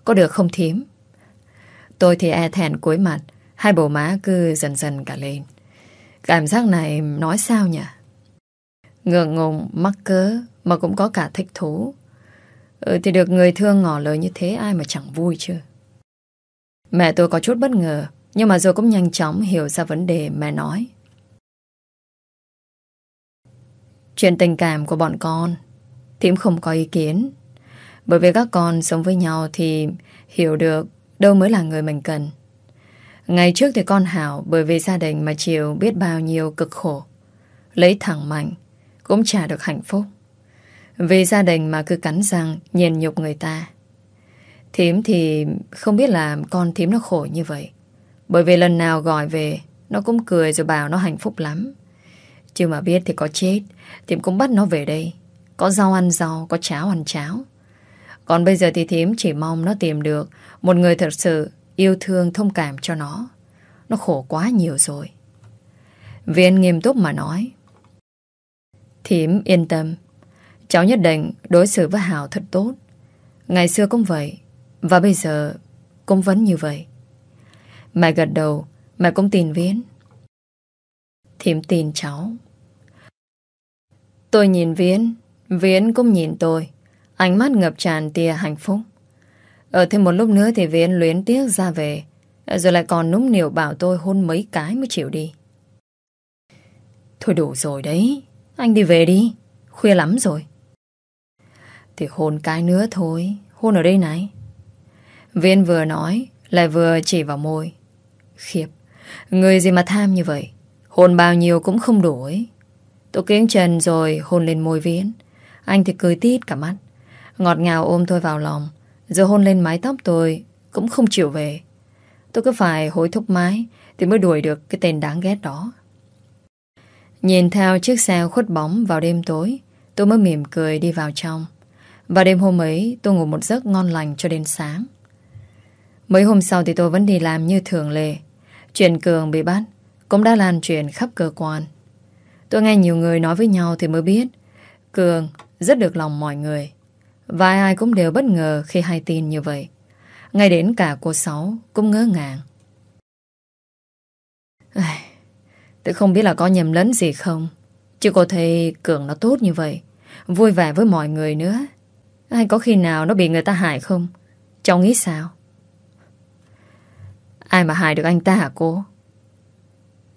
Có được không thím? Tôi thì e thèn cúi mặt Hai bầu má cứ dần dần cả lên. Cảm giác này nói sao nhỉ? Ngượng ngùng mắc cớ Mà cũng có cả thích thú. Ừ thì được người thương ngỏ lời như thế ai mà chẳng vui chứ. Mẹ tôi có chút bất ngờ, nhưng mà rồi cũng nhanh chóng hiểu ra vấn đề mẹ nói. Chuyện tình cảm của bọn con, Thím không có ý kiến. Bởi vì các con sống với nhau thì hiểu được đâu mới là người mình cần. Ngày trước thì con Hảo bởi vì gia đình mà chiều biết bao nhiêu cực khổ. Lấy thẳng mạnh, cũng chả được hạnh phúc. Vì gia đình mà cứ cắn răng Nhìn nhục người ta Thím thì không biết là con thím nó khổ như vậy bởi vì lần nào gọi về Nó cũng cười rồi bảo nó hạnh phúc lắm. Chứ mà biết thì có chết Thì cũng bắt nó về đây. Có rau ăn rau, có cháo ăn cháo. Còn bây giờ thì thím chỉ mong nó tìm được Một người thật sự Yêu thương thông cảm cho nó. Nó khổ quá nhiều rồi. Viên nghiêm túc mà nói. Thím yên tâm. Cháu nhất định đối xử với Hảo thật tốt. Ngày xưa cũng vậy Và bây giờ cũng vẫn như vậy. Mẹ gật đầu, Mẹ cũng tin Viễn. Thím tin cháu. Tôi nhìn Viễn Viễn cũng nhìn tôi. Ánh mắt ngập tràn tia hạnh phúc. Ở thêm một lúc nữa thì Viễn luyến tiếc ra về. Ờ, rồi lại còn núng niều bảo tôi hôn mấy cái mới chịu đi. Thôi đủ rồi đấy, Anh đi về đi, Khuya lắm rồi. Thì hôn cái nữa thôi, Hôn ở đây này. Viên vừa nói, Lại vừa chỉ vào môi. Khiếp, Người gì mà tham như vậy? Hôn bao nhiêu cũng không đủ ấy. Tôi kiếng trần rồi hôn lên môi Viễn. Anh thì cười tít cả mắt. Ngọt ngào ôm tôi vào lòng. Rồi hôn lên mái tóc tôi Cũng không chịu về. Tôi cứ phải hối thúc mái Thì mới đuổi được cái tên đáng ghét đó. Nhìn theo chiếc xe khuất bóng vào đêm tối, Tôi mới mỉm cười đi vào trong. Và đêm hôm ấy, tôi ngủ một giấc ngon lành cho đến sáng. Mấy hôm sau thì tôi vẫn đi làm như thường lệ. Chuyện Cường bị bắt Cũng đã lan truyền khắp cơ quan. Tôi nghe nhiều người nói với nhau thì mới biết Cường rất được lòng mọi người. Và ai cũng đều bất ngờ khi hay tin như vậy. Ngay đến cả cô Sáu cũng ngỡ ngàng. Tôi không biết là có nhầm lẫn gì không. Chứ cô thấy Cường nó tốt như vậy, Vui vẻ với mọi người nữa. Hay có khi nào nó bị người ta hại không? Cháu nghĩ sao? Ai mà hại được anh ta hả cô?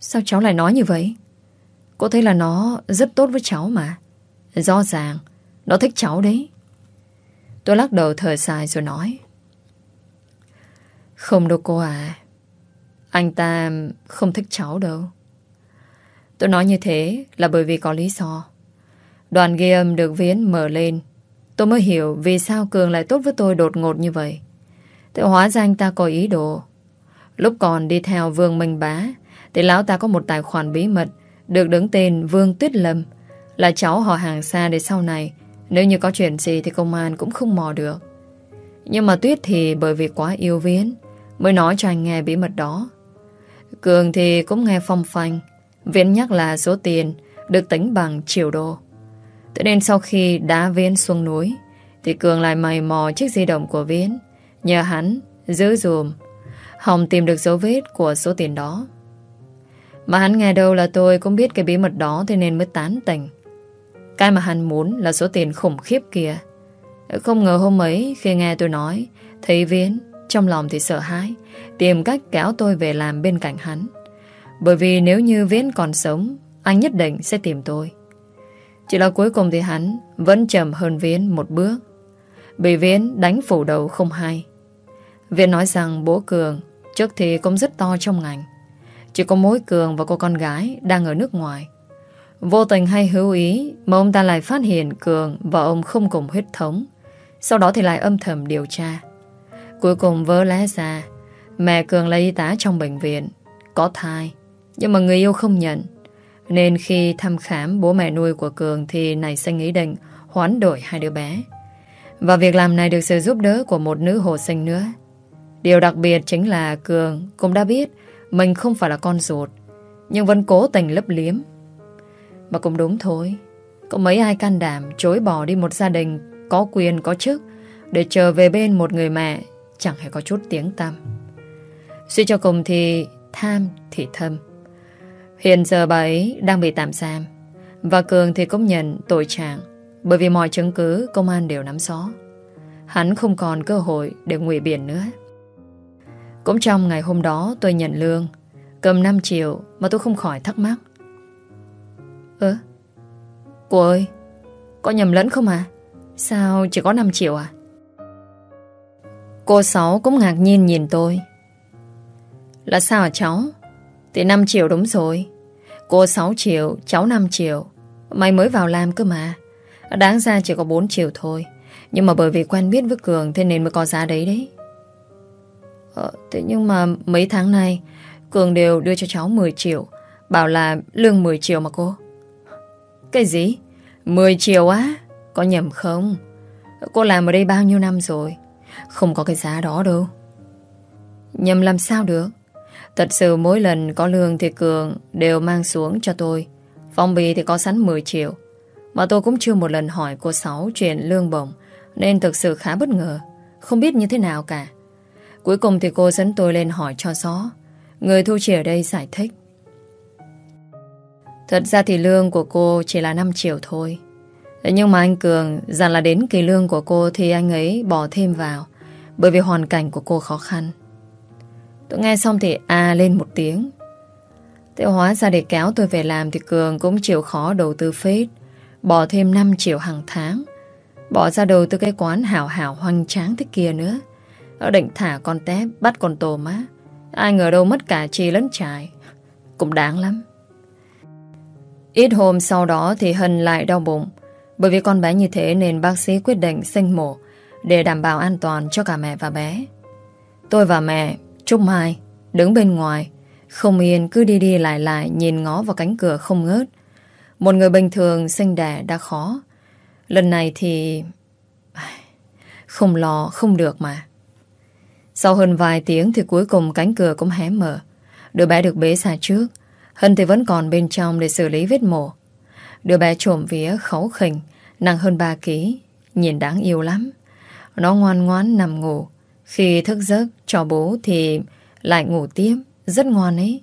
Sao cháu lại nói như vậy? Cô thấy là nó rất tốt với cháu mà. Rõ ràng, Nó thích cháu đấy. Tôi lắc đầu thở dài rồi nói. Không đâu cô à. Anh ta không thích cháu đâu. Tôi nói như thế là bởi vì có lý do. Đoàn ghi âm được viến mở lên. Tôi mới hiểu vì sao Cường lại tốt với tôi đột ngột như vậy. Tự hóa ra anh ta có ý đồ. Lúc còn đi theo Vương Minh Bá, Thì lão ta có một tài khoản bí mật Được đứng tên Vương Tuyết Lâm, Là cháu họ hàng xa để sau này, Nếu như có chuyện gì thì công an cũng không mò được. Nhưng mà Tuyết thì bởi vì quá yêu Viến Mới nói cho anh nghe bí mật đó. Cường thì cũng nghe phong phanh, Viễn nhắc là số tiền Được tính bằng triệu đô. Thế nên sau khi đá Viễn xuống núi, Thì Cường lại mày mò chiếc di động của Viễn, Nhờ hắn giữ dùm Hồng tìm được dấu vết của số tiền đó. Mà hắn nghe đâu là tôi cũng biết cái bí mật đó Thế nên mới tán tỉnh. Cái mà hắn muốn là số tiền khủng khiếp kia. Không ngờ hôm ấy Khi nghe tôi nói Thấy Viễn Trong lòng thì sợ hãi, Tìm cách kéo tôi về làm bên cạnh hắn. Bởi vì nếu như Viễn còn sống, Anh nhất định sẽ tìm tôi. Chỉ là cuối cùng thì hắn Vẫn chậm hơn Viễn một bước. Bị Viễn đánh phủ đầu không hay. Viễn nói rằng bố Cường Trước thì cũng rất to trong ngành. Chỉ có mối Cường và cô con gái Đang ở nước ngoài. Vô tình hay hữu ý Mà ông ta lại phát hiện Cường và ông không cùng huyết thống. Sau đó thì lại âm thầm điều tra. Cuối cùng vỡ lẽ ra, Mẹ Cường là y tá trong bệnh viện. Có thai, Nhưng mà người yêu không nhận. Nên khi thăm khám bố mẹ nuôi của Cường Thì này sinh ý định hoán đổi hai đứa bé. Và việc làm này được sự giúp đỡ Của một nữ hồ sinh nữa. Điều đặc biệt chính là Cường cũng đã biết mình không phải là con ruột, nhưng vẫn cố tình lấp liếm. Mà cũng đúng thôi, có mấy ai can đảm chối bỏ đi một gia đình có quyền có chức để trở về bên một người mẹ chẳng hề có chút tiếng tăm. Suy cho cùng thì tham thì thâm. Hiện giờ bà ấy đang bị tạm giam và Cường thì cũng nhận tội trạng bởi vì mọi chứng cứ công an đều nắm rõ. Hắn không còn cơ hội để ngụy biện nữa. Cũng trong ngày hôm đó tôi nhận lương. Cầm 5 triệu mà tôi không khỏi thắc mắc. Ơ, Cô ơi Có nhầm lẫn không à Sao chỉ có 5 triệu à? Cô Sáu cũng ngạc nhiên nhìn tôi. Là sao hả cháu? Thì 5 triệu đúng rồi. Cô 6 triệu Cháu 5 triệu Mày mới vào làm cơ mà. Đáng ra chỉ có 4 triệu thôi. Nhưng mà bởi vì quen biết với Cường Thế nên mới có giá đấy đấy. Ờ, thế nhưng mà mấy tháng nay Cường đều đưa cho cháu 10 triệu Bảo là lương 10 triệu mà cô. Cái gì? 10 triệu á? Có nhầm không? Cô làm ở đây bao nhiêu năm rồi? Không có cái giá đó đâu. Nhầm làm sao được? Thật sự mỗi lần có lương thì Cường Đều mang xuống cho tôi. Phong bì thì có sẵn 10 triệu. Mà tôi cũng chưa một lần hỏi cô Sáu Chuyện lương bổng Nên thực sự khá bất ngờ. Không biết như thế nào cả. Cuối cùng thì cô dẫn tôi lên hỏi cho rõ. Người thu chỉ ở đây giải thích. Thật ra thì lương của cô chỉ là 5 triệu thôi. Nhưng mà anh Cường Rằng là đến kỳ lương của cô Thì anh ấy bỏ thêm vào, Bởi vì hoàn cảnh của cô khó khăn. Tôi nghe xong thì à lên một tiếng. Thế hóa ra để kéo tôi về làm Thì Cường cũng chịu khó đầu tư phết, Bỏ thêm 5 triệu hàng tháng, Bỏ ra đầu tư cái quán hảo hảo hoang tráng thế kia nữa. Nó định thả con tép Bắt con tôm á. Ai ngờ đâu mất cả chi lẫn trải Cũng đáng lắm. Ít hôm sau đó thì Hân lại đau bụng. Bởi vì con bé như thế nên bác sĩ quyết định sinh mổ Để đảm bảo an toàn cho cả mẹ và bé. Tôi và mẹ, Trúc Mai, Đứng bên ngoài. Không yên, cứ đi đi lại lại, Nhìn ngó vào cánh cửa không ngớt. Một người bình thường sinh đẻ, đã khó. Lần này thì Không lo, không được mà. Sau hơn vài tiếng Thì cuối cùng cánh cửa cũng hé mở. Đứa bé được bế ra trước. Hân thì vẫn còn bên trong để xử lý vết mổ. Đứa bé trộm vía khấu khỉnh, Nặng hơn 3 ký, Nhìn đáng yêu lắm. Nó ngoan ngoãn nằm ngủ. Khi thức giấc, cho bố thì Lại ngủ tiếp. Rất ngoan ấy.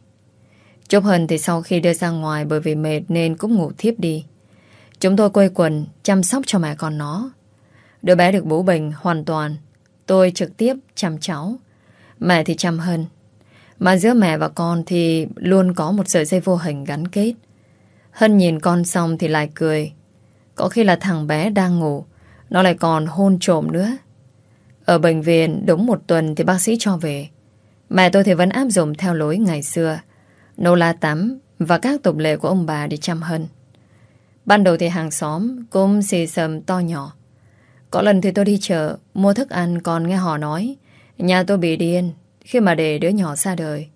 Chúc Hân thì sau khi đưa ra ngoài Bởi vì mệt nên cũng ngủ thiếp đi. Chúng tôi quây quần, chăm sóc cho mẹ con nó. Đứa bé được bố bình hoàn toàn. Tôi trực tiếp chăm cháu Mẹ thì chăm hơn. mà giữa mẹ và con thì luôn có một sợi dây vô hình gắn kết. Hân nhìn con xong thì lại cười. Có khi là thằng bé đang ngủ, nó lại còn hôn trộm nữa. Ở bệnh viện đúng một tuần thì bác sĩ cho về. Mẹ tôi thì vẫn áp dụng theo lối ngày xưa. Nô la tắm và các tục lệ của ông bà đi chăm Hân. Ban đầu thì hàng xóm cũng xì sầm to nhỏ. Có lần thì tôi đi chợ, mua thức ăn còn nghe họ nói nhà tôi bị điên khi mà để đứa nhỏ ra đời.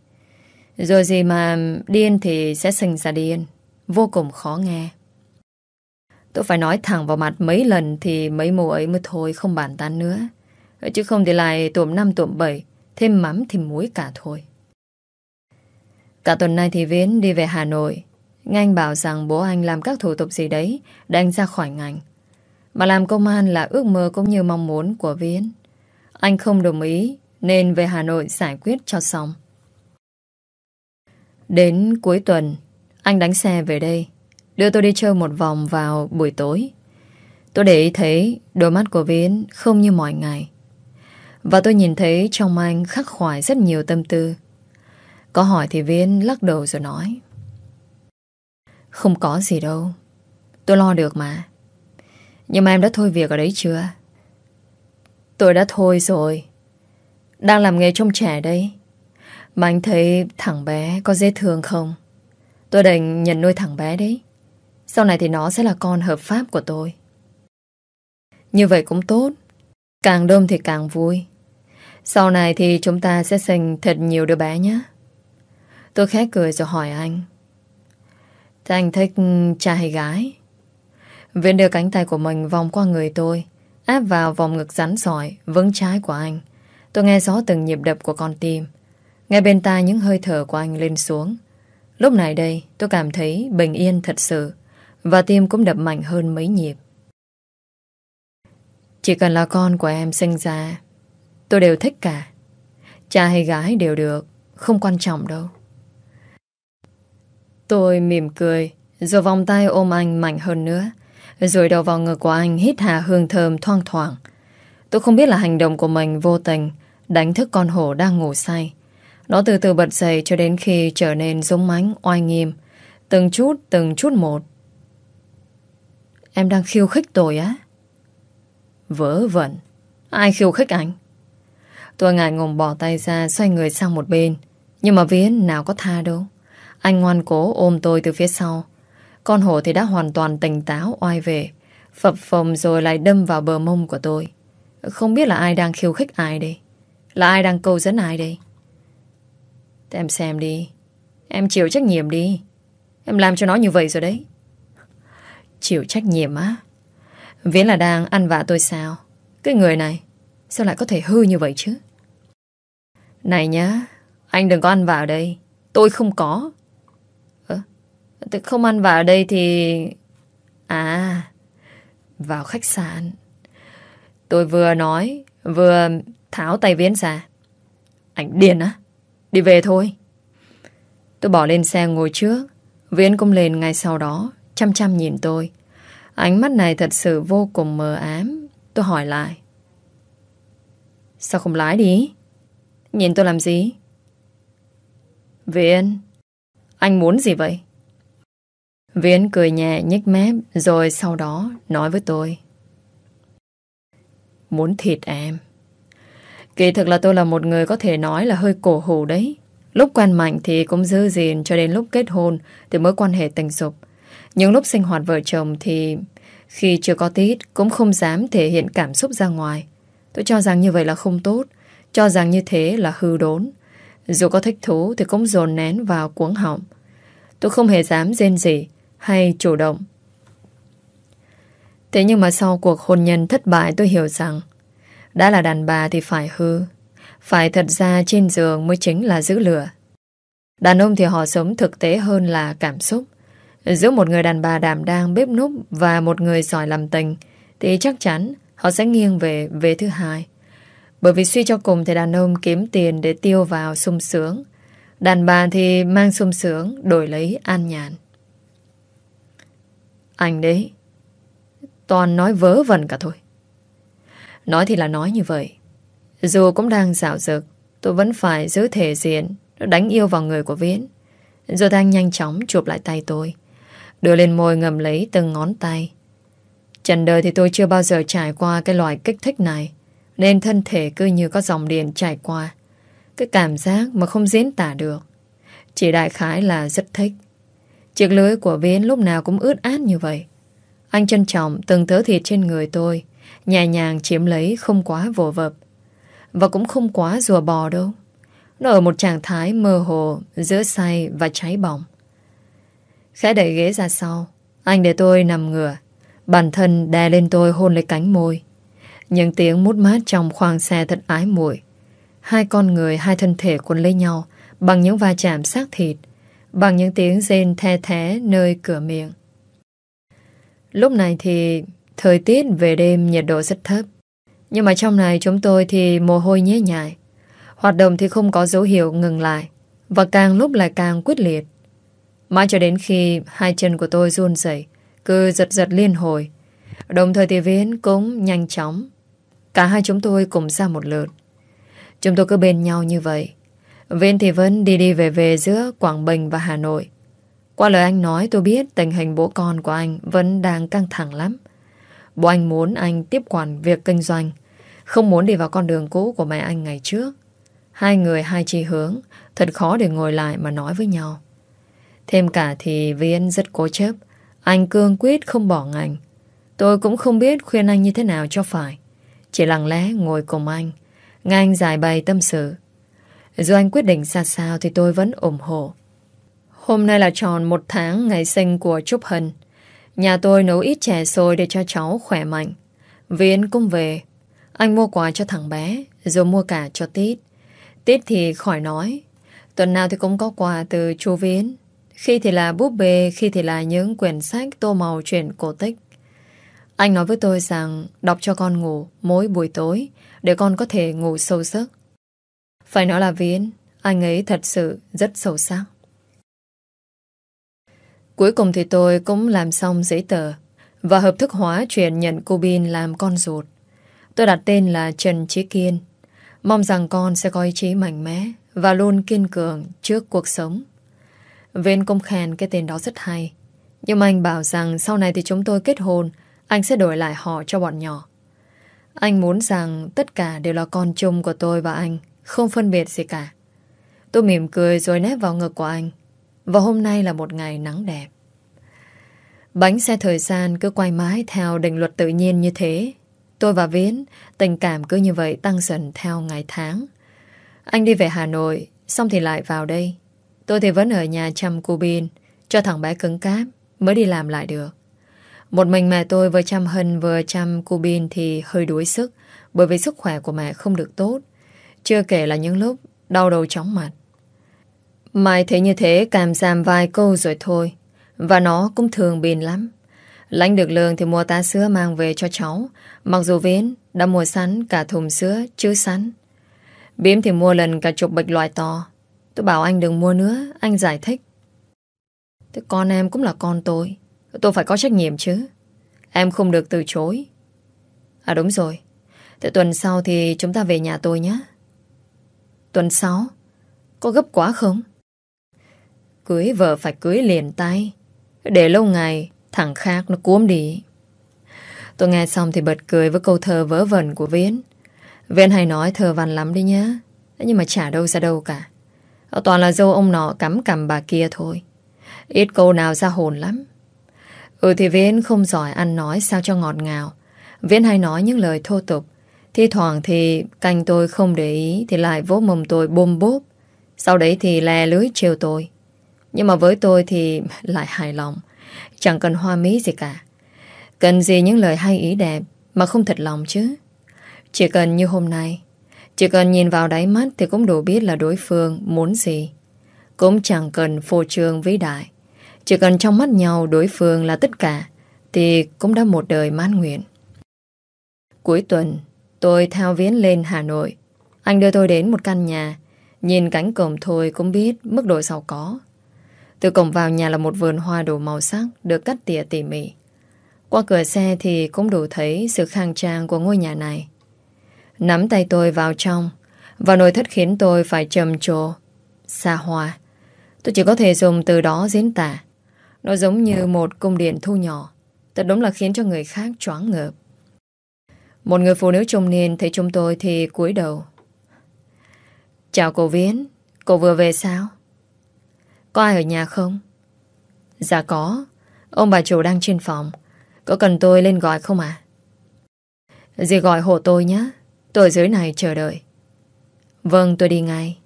Rồi gì mà điên thì sẽ sinh ra điên. Vô cùng khó nghe. Tôi phải nói thẳng vào mặt mấy lần thì mấy mù ấy mới thôi không bàn tán nữa. Chứ không thì lại tuộm năm tuộm bảy, thêm mắm thêm muối cả thôi. Cả tuần nay thì Viễn đi về Hà Nội. Nghe anh bảo rằng bố anh làm các thủ tục gì đấy đang ra khỏi ngành. Mà làm công an là ước mơ cũng như mong muốn của Viễn. Anh không đồng ý nên về Hà Nội giải quyết cho xong. Đến cuối tuần, anh đánh xe về đây, đưa tôi đi chơi một vòng vào buổi tối. Tôi để ý thấy đôi mắt của Viễn không như mọi ngày. Và tôi nhìn thấy trong anh khắc khoải rất nhiều tâm tư. Có hỏi thì Viễn lắc đầu rồi nói. Không có gì đâu. Tôi lo được mà. Nhưng mà em đã thôi việc ở đấy chưa? Tôi đã thôi rồi. Đang làm nghề trông trẻ đây Mà anh thấy thằng bé có dễ thương không? Tôi định nhận nuôi thằng bé đấy. Sau này thì nó sẽ là con hợp pháp của tôi. Như vậy cũng tốt. Càng đông thì càng vui. Sau này thì chúng ta sẽ sinh thật nhiều đứa bé nhé. Tôi khẽ cười rồi hỏi anh. Thế anh thích trai hay gái? Viện đưa cánh tay của mình vòng qua người tôi, Áp vào vòng ngực rắn sỏi, Vững trái của anh. Tôi nghe rõ từng nhịp đập của con tim. Nghe bên tai những hơi thở của anh lên xuống. Lúc này đây, tôi cảm thấy bình yên thật sự, Và tim cũng đập mạnh hơn mấy nhịp. Chỉ cần là con của em sinh ra, Tôi đều thích cả. Cha hay gái đều được, Không quan trọng đâu. Tôi mỉm cười, Rồi vòng tay ôm anh mạnh hơn nữa. Rồi đầu vào ngực của anh Hít hà hương thơm thoang thoảng Tôi không biết là hành động của mình vô tình đánh thức con hổ đang ngủ say. Nó từ từ bật dậy cho đến khi trở nên giống mánh, oai nghiêm. Từng chút, từng chút một. Em đang khiêu khích tôi á? Vớ vẩn. Ai khiêu khích anh? Tôi ngại ngùng bỏ tay ra xoay người sang một bên. Nhưng mà Viễn nào có tha đâu. Anh ngoan cố ôm tôi từ phía sau. Con hổ thì đã hoàn toàn tỉnh táo oai về. Phập phồng rồi lại đâm vào bờ mông của tôi. Không biết là ai đang khiêu khích ai đây. Là ai đang câu dẫn ai đây? Thế em xem đi. Em chịu trách nhiệm đi. Em làm cho nó như vậy rồi đấy. Chịu trách nhiệm á? Viễn là đang ăn vạ tôi sao? Cái người này sao lại có thể hư như vậy chứ? Này nhá, anh đừng có ăn vạ ở đây. Tôi không có. Ơ, không ăn vào đây thì... À, vào khách sạn. Tôi vừa nói, vừa tháo tay Viễn ra. Anh điên á? Đi về thôi. Tôi bỏ lên xe ngồi trước. Viễn cũng lên ngay sau đó, chăm chăm nhìn tôi. Ánh mắt này thật sự vô cùng mờ ám. Tôi hỏi lại. Sao không lái đi? Nhìn tôi làm gì? Viễn, anh muốn gì vậy? Viễn cười nhẹ nhếch mép rồi sau đó nói với tôi. Muốn thịt em. Kỳ thực là tôi là một người có thể nói là hơi cổ hủ đấy. Lúc quen mạnh thì cũng giữ gìn cho đến lúc kết hôn thì mới quan hệ tình dục. Những lúc sinh hoạt vợ chồng thì khi chưa có tít cũng không dám thể hiện cảm xúc ra ngoài. Tôi cho rằng như vậy là không tốt, cho rằng như thế là hư đốn. Dù có thích thú thì cũng dồn nén vào cuống họng. Tôi không hề dám rên gì hay chủ động. Thế nhưng mà sau cuộc hôn nhân thất bại, tôi hiểu rằng đã là đàn bà thì phải hư. Phải thật ra trên giường mới chính là giữ lửa. Đàn ông thì họ sống thực tế hơn là cảm xúc. Giữa một người đàn bà đảm đang bếp núc và một người giỏi làm tình, thì chắc chắn họ sẽ nghiêng về về thứ hai. Bởi vì suy cho cùng thì đàn ông kiếm tiền để tiêu vào sung sướng. Đàn bà thì mang sung sướng, đổi lấy an nhàn. Anh đấy, toàn nói vớ vẩn cả thôi. Nói thì là nói như vậy. Dù cũng đang dạo dực, tôi vẫn phải giữ thể diện, đánh yêu vào người của Viễn. Rồi đang nhanh chóng chụp lại tay tôi. Đưa lên môi ngầm lấy từng ngón tay. Trần đời thì tôi chưa bao giờ trải qua cái loại kích thích này. Nên thân thể cứ như có dòng điện trải qua. Cái cảm giác mà không diễn tả được. Chỉ đại khái là rất thích. Chiếc lưới của Viễn lúc nào cũng ướt át như vậy. Anh trân trọng từng thớ thịt trên người tôi. Nhẹ nhàng chiếm lấy không quá vồ vập. Và cũng không quá rùa bò đâu. Nó ở một trạng thái mơ hồ giữa say và cháy bỏng. Khẽ đẩy ghế ra sau Anh để tôi nằm ngửa Bản thân đè lên tôi hôn lấy cánh môi Những tiếng mút mát trong khoang xe thật ái muội Hai con người, hai thân thể cuốn lấy nhau Bằng những va chạm xác thịt Bằng những tiếng rên the thế nơi cửa miệng Lúc này thì Thời tiết về đêm nhiệt độ rất thấp, Nhưng mà trong này chúng tôi thì mồ hôi nhễ nhại, Hoạt động thì không có dấu hiệu ngừng lại, Và càng lúc lại càng quyết liệt Mãi cho đến khi hai chân của tôi run rẩy, cứ giật giật liên hồi. Đồng thời thì Viễn cũng nhanh chóng. Cả hai chúng tôi cùng ra một lượt. Chúng tôi cứ bên nhau như vậy. Viên thì vẫn đi đi về về giữa Quảng Bình và Hà Nội. Qua lời anh nói tôi biết tình hình bố con của anh vẫn đang căng thẳng lắm. Bố anh muốn anh tiếp quản việc kinh doanh, không muốn đi vào con đường cũ của mẹ anh ngày trước. Hai người hai chi hướng, thật khó để ngồi lại mà nói với nhau. Thêm cả thì Viên rất cố chấp Anh cương quyết không bỏ ngành Tôi cũng không biết khuyên anh như thế nào cho phải Chỉ lặng lẽ ngồi cùng anh Nghe anh giải bày tâm sự dù anh quyết định ra sao Thì tôi vẫn ủng hộ. Hôm nay là tròn một tháng Ngày sinh của Trúc Hân. Nhà tôi nấu ít chè xôi để cho cháu khỏe mạnh. Viên cũng về. Anh mua quà cho thằng bé Rồi mua cả cho Tít. Tít thì khỏi nói. Tuần nào thì cũng có quà từ chú Viễn. Khi thì là búp bê, khi thì là những quyển sách tô màu chuyển cổ tích. Anh nói với tôi rằng đọc cho con ngủ mỗi buổi tối để con có thể ngủ sâu giấc. Phải nói là Viễn, anh ấy thật sự rất sâu sắc. Cuối cùng thì tôi cũng làm xong giấy tờ và hợp thức hóa chuyện nhận cô Bin làm con ruột. Tôi đặt tên là Trần trí Kiên. Mong rằng con sẽ có ý chí mạnh mẽ và luôn kiên cường trước cuộc sống. Viên cũng khen cái tên đó rất hay. Nhưng mà anh bảo rằng sau này thì chúng tôi kết hôn, anh sẽ đổi lại họ cho bọn nhỏ. Anh muốn rằng tất cả đều là con chung của tôi và anh, không phân biệt gì cả. Tôi mỉm cười rồi nép vào ngực của anh. Và hôm nay là một ngày nắng đẹp. Bánh xe thời gian cứ quay mãi theo định luật tự nhiên như thế. Tôi và Viễn, tình cảm cứ như vậy tăng dần theo ngày tháng. Anh đi về Hà Nội, Xong thì lại vào đây Tôi thì vẫn ở nhà chăm cô Bin Cho thằng bé cứng cáp Mới đi làm lại được Một mình mẹ tôi vừa chăm Hân vừa chăm cô Bin Thì hơi đuối sức Bởi vì sức khỏe của mẹ không được tốt chưa kể là những lúc đau đầu chóng mặt. Mai thấy như thế, cảm giảm vài câu rồi thôi. Và nó cũng thường bền lắm. Lãnh được lương thì mua tá sữa mang về cho cháu. Mặc dù Viễn đã mua sẵn cả thùng sữa chứ sẵn. Bím thì mua lần cả chục bịch loại to. Tôi bảo anh đừng mua nữa, Anh giải thích. Thế con em cũng là con tôi. Tôi phải có trách nhiệm chứ. Em không được từ chối. À đúng rồi. Thế tuần sau thì chúng ta về nhà tôi nhé. Tuần sau, Có gấp quá không? Cưới vợ phải cưới liền tay. Để lâu ngày, Thằng khác nó cuốn đi. Tôi nghe xong thì bật cười với câu thơ vớ vẩn của Viễn. Viễn hay nói thơ văn lắm đi nhá. Nhưng mà chả đâu ra đâu cả. Toàn là dâu ông nọ cắm cầm bà kia thôi. Ít câu nào ra hồn lắm. Ừ thì Viễn không giỏi ăn nói sao cho ngọt ngào. Viễn hay nói những lời thô tục. Thi thoảng thì canh tôi không để ý, Thì lại vỗ mồm tôi bôm bốp. Sau đấy thì lè lưới trêu tôi. Nhưng mà với tôi thì *laughs* lại hài lòng. Chẳng cần hoa mỹ gì cả. Cần gì những lời hay ý đẹp Mà không thật lòng chứ? Chỉ cần như hôm nay. Chỉ cần nhìn vào đáy mắt Thì cũng đủ biết là đối phương muốn gì. Cũng chẳng cần phô trương vĩ đại. Chỉ cần trong mắt nhau đối phương là tất cả, Thì cũng đã một đời mãn nguyện. Cuối tuần Tôi theo viến lên Hà Nội Anh đưa tôi đến một căn nhà Nhìn cánh cổng thôi cũng biết mức độ giàu có từ cổng vào nhà là một vườn hoa đủ màu sắc được cắt tỉa tỉ mỉ. Qua cửa xe thì cũng đủ thấy sự khang trang của ngôi nhà này. Nắm tay tôi vào trong và nội thất khiến tôi phải trầm trồ, xa hoa. Tôi chỉ có thể dùng từ đó diễn tả. Nó giống như một cung điện thu nhỏ. Thật đúng là khiến cho người khác choáng ngợp. Một người phụ nữ trung niên thấy chúng tôi thì cúi đầu. Chào cô Viễn, cô vừa về sao? Có ai ở nhà không? Dạ có Ông bà chủ đang trên phòng Có cần tôi lên gọi không à? Dì gọi hộ tôi nhé Tôi ở dưới này chờ đợi Vâng tôi đi ngay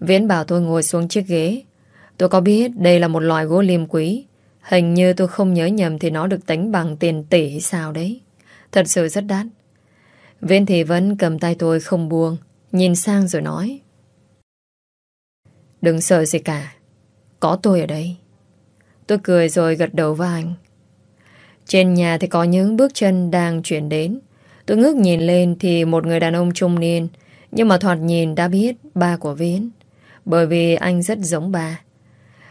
Viễn bảo tôi ngồi xuống chiếc ghế Tôi có biết đây là một loại gỗ liêm quý Hình như tôi không nhớ nhầm Thì nó được tính bằng tiền tỷ hay sao đấy Thật sự rất đắt. Viên thì vẫn cầm tay tôi không buông, Nhìn sang rồi nói. Đừng sợ gì cả, Có tôi ở đây. Tôi cười rồi gật đầu với anh. Trên nhà thì có những bước chân đang chuyển đến. Tôi ngước nhìn lên Thì một người đàn ông trung niên, Nhưng mà thoạt nhìn đã biết ba của Viễn, Bởi vì anh rất giống ba.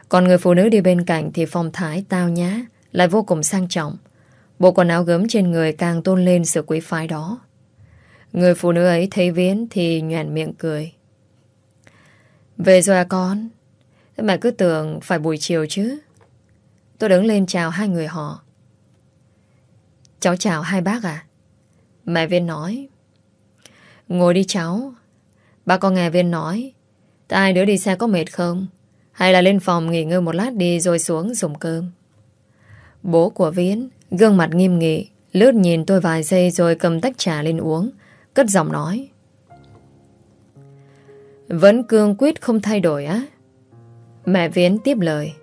Còn người phụ nữ đi bên cạnh Thì phong thái tao nhã, Lại vô cùng sang trọng. Bộ quần áo gấm trên người càng tôn lên sự quý phái đó. Người phụ nữ ấy thấy Viễn Thì nhoàn miệng cười. Về rồi à con? Thế mà cứ tưởng phải buổi chiều chứ. Tôi đứng lên chào hai người họ. Cháu chào hai bác à? Mẹ Viên nói. Ngồi đi cháu. Ba con nghe Viên nói. Ai đứa đi xe có mệt không? Hay là lên phòng nghỉ ngơi một lát đi Rồi xuống dùng cơm? Bố của Viễn Gương mặt nghiêm nghị, Lướt nhìn tôi vài giây rồi cầm tách trà lên uống, Cất giọng nói. Vẫn cương quyết không thay đổi á? Mẹ viến tiếp lời.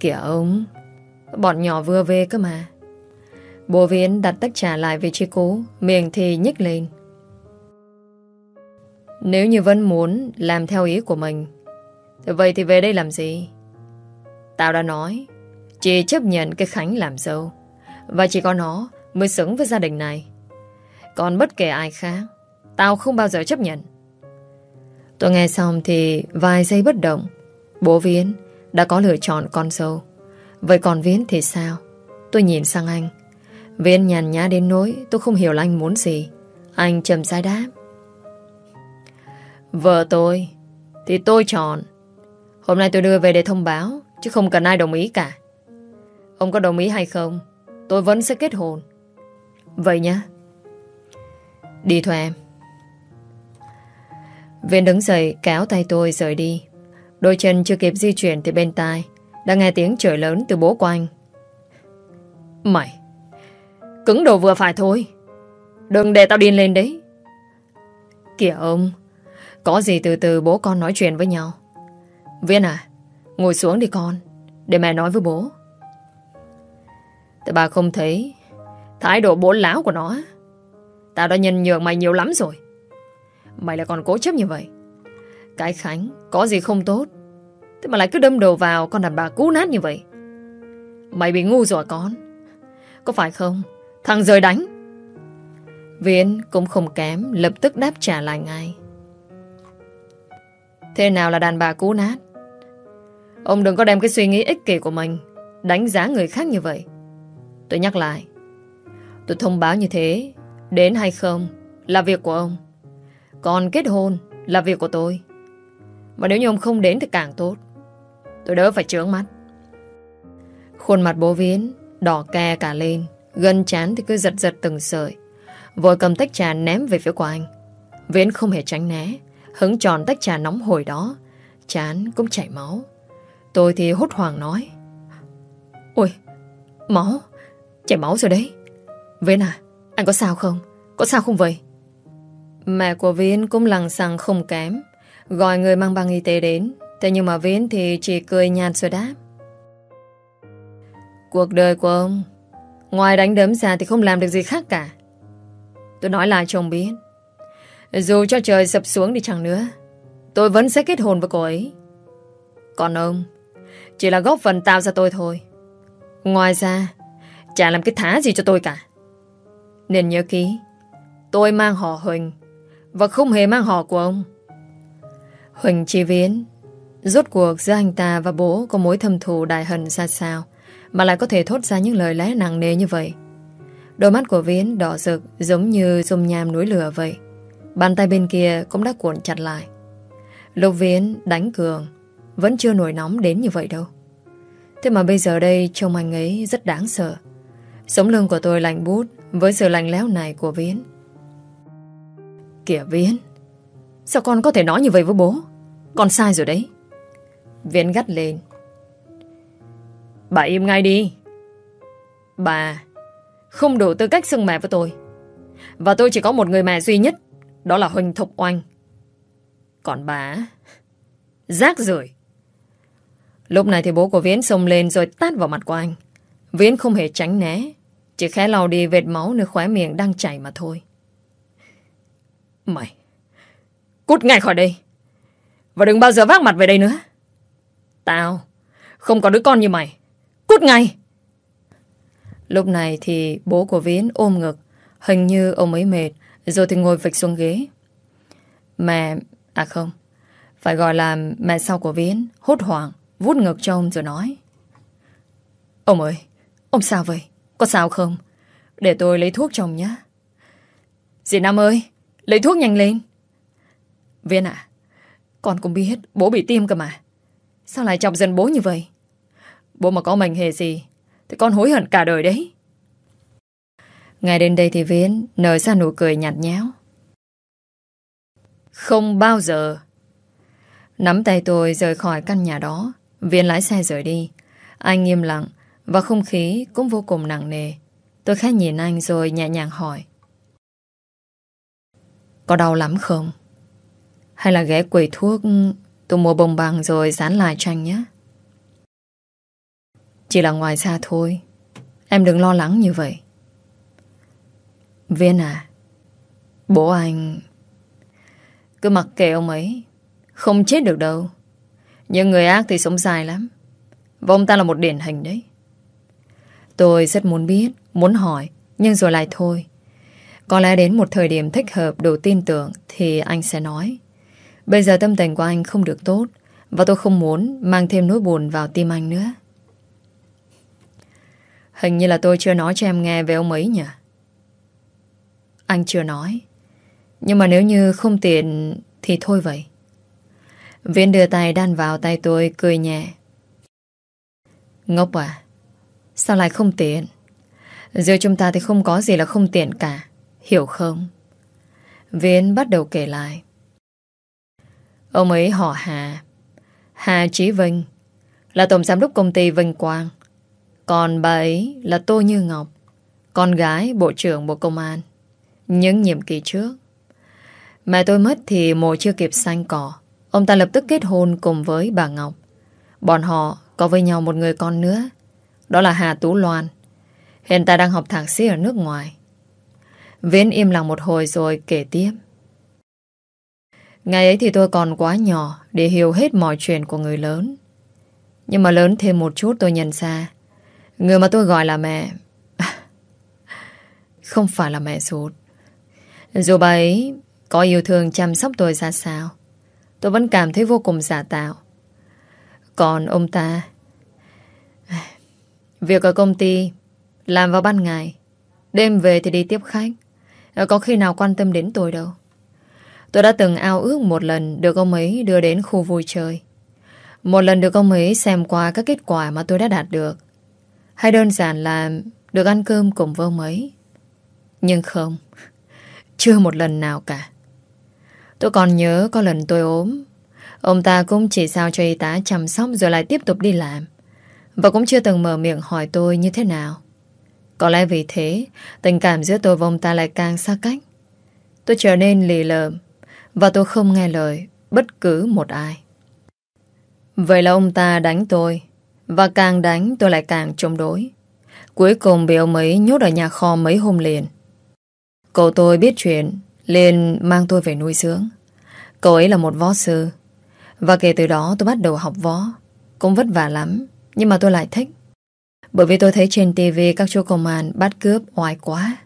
Kìa ông, Bọn nhỏ vừa về cơ mà. Bố viến đặt tách trà lại vị trí cũ, Miệng thì nhích lên. Nếu như vẫn muốn Làm theo ý của mình thì Vậy thì về đây làm gì? Tao đã nói chỉ chấp nhận cái Khánh làm dâu Và chỉ có nó mới xứng với gia đình này Còn bất kể ai khác, Tao không bao giờ chấp nhận Tôi nghe xong thì vài giây bất động. Bố Viễn đã có lựa chọn con dâu. Vậy còn Viễn thì sao? Tôi nhìn sang anh. Viễn nhàn nhã đến nỗi tôi không hiểu là anh muốn gì. Anh trầm sai đáp. Vợ tôi, thì tôi chọn. Hôm nay tôi đưa về để thông báo, chứ không cần ai đồng ý cả. Ông có đồng ý hay không? Tôi vẫn sẽ kết hôn. Vậy nhá. Đi thôi em. Viên đứng dậy, kéo tay tôi rời đi Đôi chân chưa kịp di chuyển thì bên tai Đã nghe tiếng trời lớn từ bố của anh Mày, Cứng đầu vừa phải thôi Đừng để tao điên lên đấy Kìa ông, Có gì từ từ bố con nói chuyện với nhau Viên à Ngồi xuống đi con, Để mẹ nói với bố Tại bà không thấy Thái độ bố láo của nó. Tao đã nhân nhường mày nhiều lắm rồi. Mày lại còn cố chấp như vậy. Cái Khánh Có gì không tốt? Thế mà lại cứ đâm đầu vào con đàn bà cú nát như vậy. Mày bị ngu rồi con. Có phải không? Thằng rời đánh. Viễn cũng không kém, Lập tức đáp trả lại ngay. Thế nào là đàn bà cú nát? Ông đừng có đem cái suy nghĩ ích kỷ của mình Đánh giá người khác như vậy. Tôi nhắc lại. Tôi thông báo như thế. Đến hay không là việc của ông. Còn kết hôn là việc của tôi. Mà nếu như ông không đến thì càng tốt. Tôi đỡ phải trướng mắt. Khuôn mặt bố Viễn Đỏ ke cả lên, Gân chán thì cứ giật giật từng sợi. Vội cầm tách trà ném về phía của anh. Viễn không hề tránh né, Hứng tròn tách trà nóng hồi đó. Chán cũng chảy máu. Tôi thì hốt hoảng nói. Ôi, Máu Chảy máu rồi đấy. Viên à Anh có sao không? Có sao không vậy? Mẹ của Viên cũng lằng xăng không kém. Gọi người mang băng y tế đến. Thế nhưng mà Viên thì chỉ cười nhạt rồi đáp. Cuộc đời của ông, Ngoài đánh đấm ra thì không làm được gì khác cả. Tôi nói lại chồng biết. Dù cho trời sập xuống đi chẳng nữa, Tôi vẫn sẽ kết hôn với cô ấy. Còn ông, Chỉ là góp phần tạo ra tôi thôi. Ngoài ra Chả làm cái thá gì cho tôi cả. Nên nhớ kỹ, Tôi mang họ Huỳnh Và không hề mang họ của ông. Huỳnh chi viễn, Rốt cuộc giữa anh ta và bố Có mối thâm thù đại hận ra sao Mà lại có thể thốt ra những lời lẽ nặng nề như vậy? Đôi mắt của Viễn đỏ rực Giống như dung nham núi lửa vậy. Bàn tay bên kia cũng đã cuộn chặt lại. Lục Viễn đánh cường, Vẫn chưa nổi nóng đến như vậy đâu. Thế mà bây giờ đây Trông anh ấy rất đáng sợ. Sống lưng của tôi lạnh bút Với sự lạnh lẽo này của Viễn. Kìa Viễn, Sao con có thể nói như vậy với bố? Con sai rồi đấy. Viễn gắt lên. Bà im ngay đi. Bà Không đủ tư cách xưng mẹ với tôi. Và tôi chỉ có một người mẹ duy nhất, Đó là Huỳnh Thục Oanh. Còn bà, Rác rưởi. Lúc này thì bố của Viễn xông lên Rồi tát vào mặt của anh. Viễn không hề tránh né. Chỉ khẽ lau đi vệt máu nơi khóe miệng đang chảy mà thôi. Mày, Cút ngay khỏi đây. Và đừng bao giờ vác mặt về đây nữa. Tao Không có đứa con như mày. Cút ngay. Lúc này thì bố của Viễn ôm ngực, Hình như ông ấy mệt, Rồi thì ngồi vịch xuống ghế. Mẹ À không, Phải gọi là mẹ sau của Viễn Hốt hoảng Vút ngực cho ông rồi nói. Ông ơi, Ông sao vậy? Có sao không? Để tôi lấy thuốc chồng nhé. Dì Nam ơi, Lấy thuốc nhanh lên. Viên à Con cũng biết bố bị tim cơ mà. Sao lại chọc dần bố như vậy? Bố mà có mệnh hề gì, Thì con hối hận cả đời đấy. Ngay đến đây thì Viên Nở ra nụ cười nhạt nhẽo. Không bao giờ. Nắm tay tôi rời khỏi căn nhà đó, Viên lái xe rời đi. Anh im lặng và không khí cũng vô cùng nặng nề. Tôi khá nhìn anh rồi nhẹ nhàng hỏi. Có đau lắm không? Hay là ghé quầy thuốc, Tôi mua bông bằng rồi dán lại cho anh nhé. Chỉ là ngoài xa thôi. Em đừng lo lắng như vậy. Viên à Bố anh, Cứ mặc kệ ông ấy, Không chết được đâu. Nhưng người ác thì sống dài lắm. Và ông ta là một điển hình đấy. Tôi rất muốn biết, Muốn hỏi, Nhưng rồi lại thôi. Có lẽ đến một thời điểm thích hợp đủ tin tưởng Thì anh sẽ nói. Bây giờ tâm tình của anh không được tốt Và tôi không muốn mang thêm nỗi buồn vào tim anh nữa. Hình như là tôi chưa nói cho em nghe về ông ấy nhỉ? Anh chưa nói. Nhưng mà nếu như không tiện Thì thôi vậy. Viên đưa tay đan vào tay tôi, Cười nhẹ. Ngốc à? Sao lại không tiện? Giữa chúng ta thì không có gì là không tiện cả, Hiểu không? Viên bắt đầu kể lại. Ông ấy họ Hà. Hà Chí Vinh, Là tổng giám đốc công ty Vinh Quang. Còn bà ấy là Tô Như Ngọc, Con gái Bộ trưởng Bộ Công an. Những nhiệm kỳ trước. Mẹ tôi mất thì mồ chưa kịp xanh cỏ. Ông ta lập tức kết hôn cùng với bà Ngọc. Bọn họ có với nhau một người con nữa. Đó là Hà Tú Loan. Hiện tại đang học thạc sĩ ở nước ngoài. Viễn im lặng một hồi rồi kể tiếp. Ngày ấy thì tôi còn quá nhỏ để hiểu hết mọi chuyện của người lớn. Nhưng mà lớn thêm một chút tôi nhận ra người mà tôi gọi là mẹ *laughs* không phải là mẹ ruột. Dù bà ấy có yêu thương chăm sóc tôi ra sao, tôi vẫn cảm thấy vô cùng giả tạo. Còn ông ta... Việc ở công ty, làm vào ban ngày, đêm về thì đi tiếp khách. Ờ, có khi nào quan tâm đến tôi đâu. Tôi đã từng ao ước một lần được ông ấy đưa đến khu vui chơi. Một lần được ông ấy xem qua các kết quả mà tôi đã đạt được. Hay đơn giản là được ăn cơm cùng với ông ấy. Nhưng không, chưa một lần nào cả. Tôi còn nhớ có lần tôi ốm, ông ta cũng chỉ sao cho y tá chăm sóc rồi lại tiếp tục đi làm. Và cũng chưa từng mở miệng hỏi tôi như thế nào. Có lẽ vì thế, tình cảm giữa tôi và ông ta lại càng xa cách. Tôi trở nên lì lợm và tôi không nghe lời bất cứ một ai. Vậy là ông ta đánh tôi và càng đánh tôi lại càng chống đối. Cuối cùng bị ông ấy nhốt ở nhà kho mấy hôm liền. Cậu tôi biết chuyện liền mang tôi về nuôi dưỡng. Cậu ấy là một võ sư và kể từ đó tôi bắt đầu học võ. Cũng vất vả lắm nhưng mà tôi lại thích. Bởi vì tôi thấy trên TV các chú công an bắt cướp oai quá.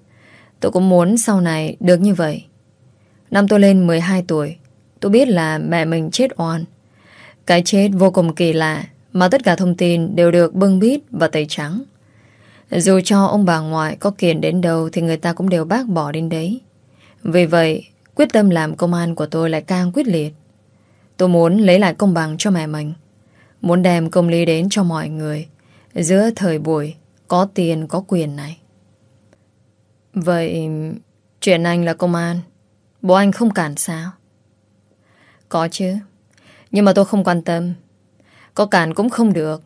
Tôi cũng muốn sau này được như vậy. Năm tôi lên 12 tuổi, tôi biết là mẹ mình chết oan. Cái chết vô cùng kỳ lạ mà tất cả thông tin đều được bưng bít và tẩy trắng. Dù cho ông bà ngoại có kiện đến đâu thì người ta cũng đều bác bỏ đến đấy. Vì vậy, quyết tâm làm công an của tôi lại càng quyết liệt. Tôi muốn lấy lại công bằng cho mẹ mình. Muốn đem công lý đến cho mọi người. Giữa thời buổi, có tiền, có quyền này. Vậy, chuyện anh là công an. Bố anh không cản sao? Có chứ. Nhưng mà tôi không quan tâm. Có cản cũng không được.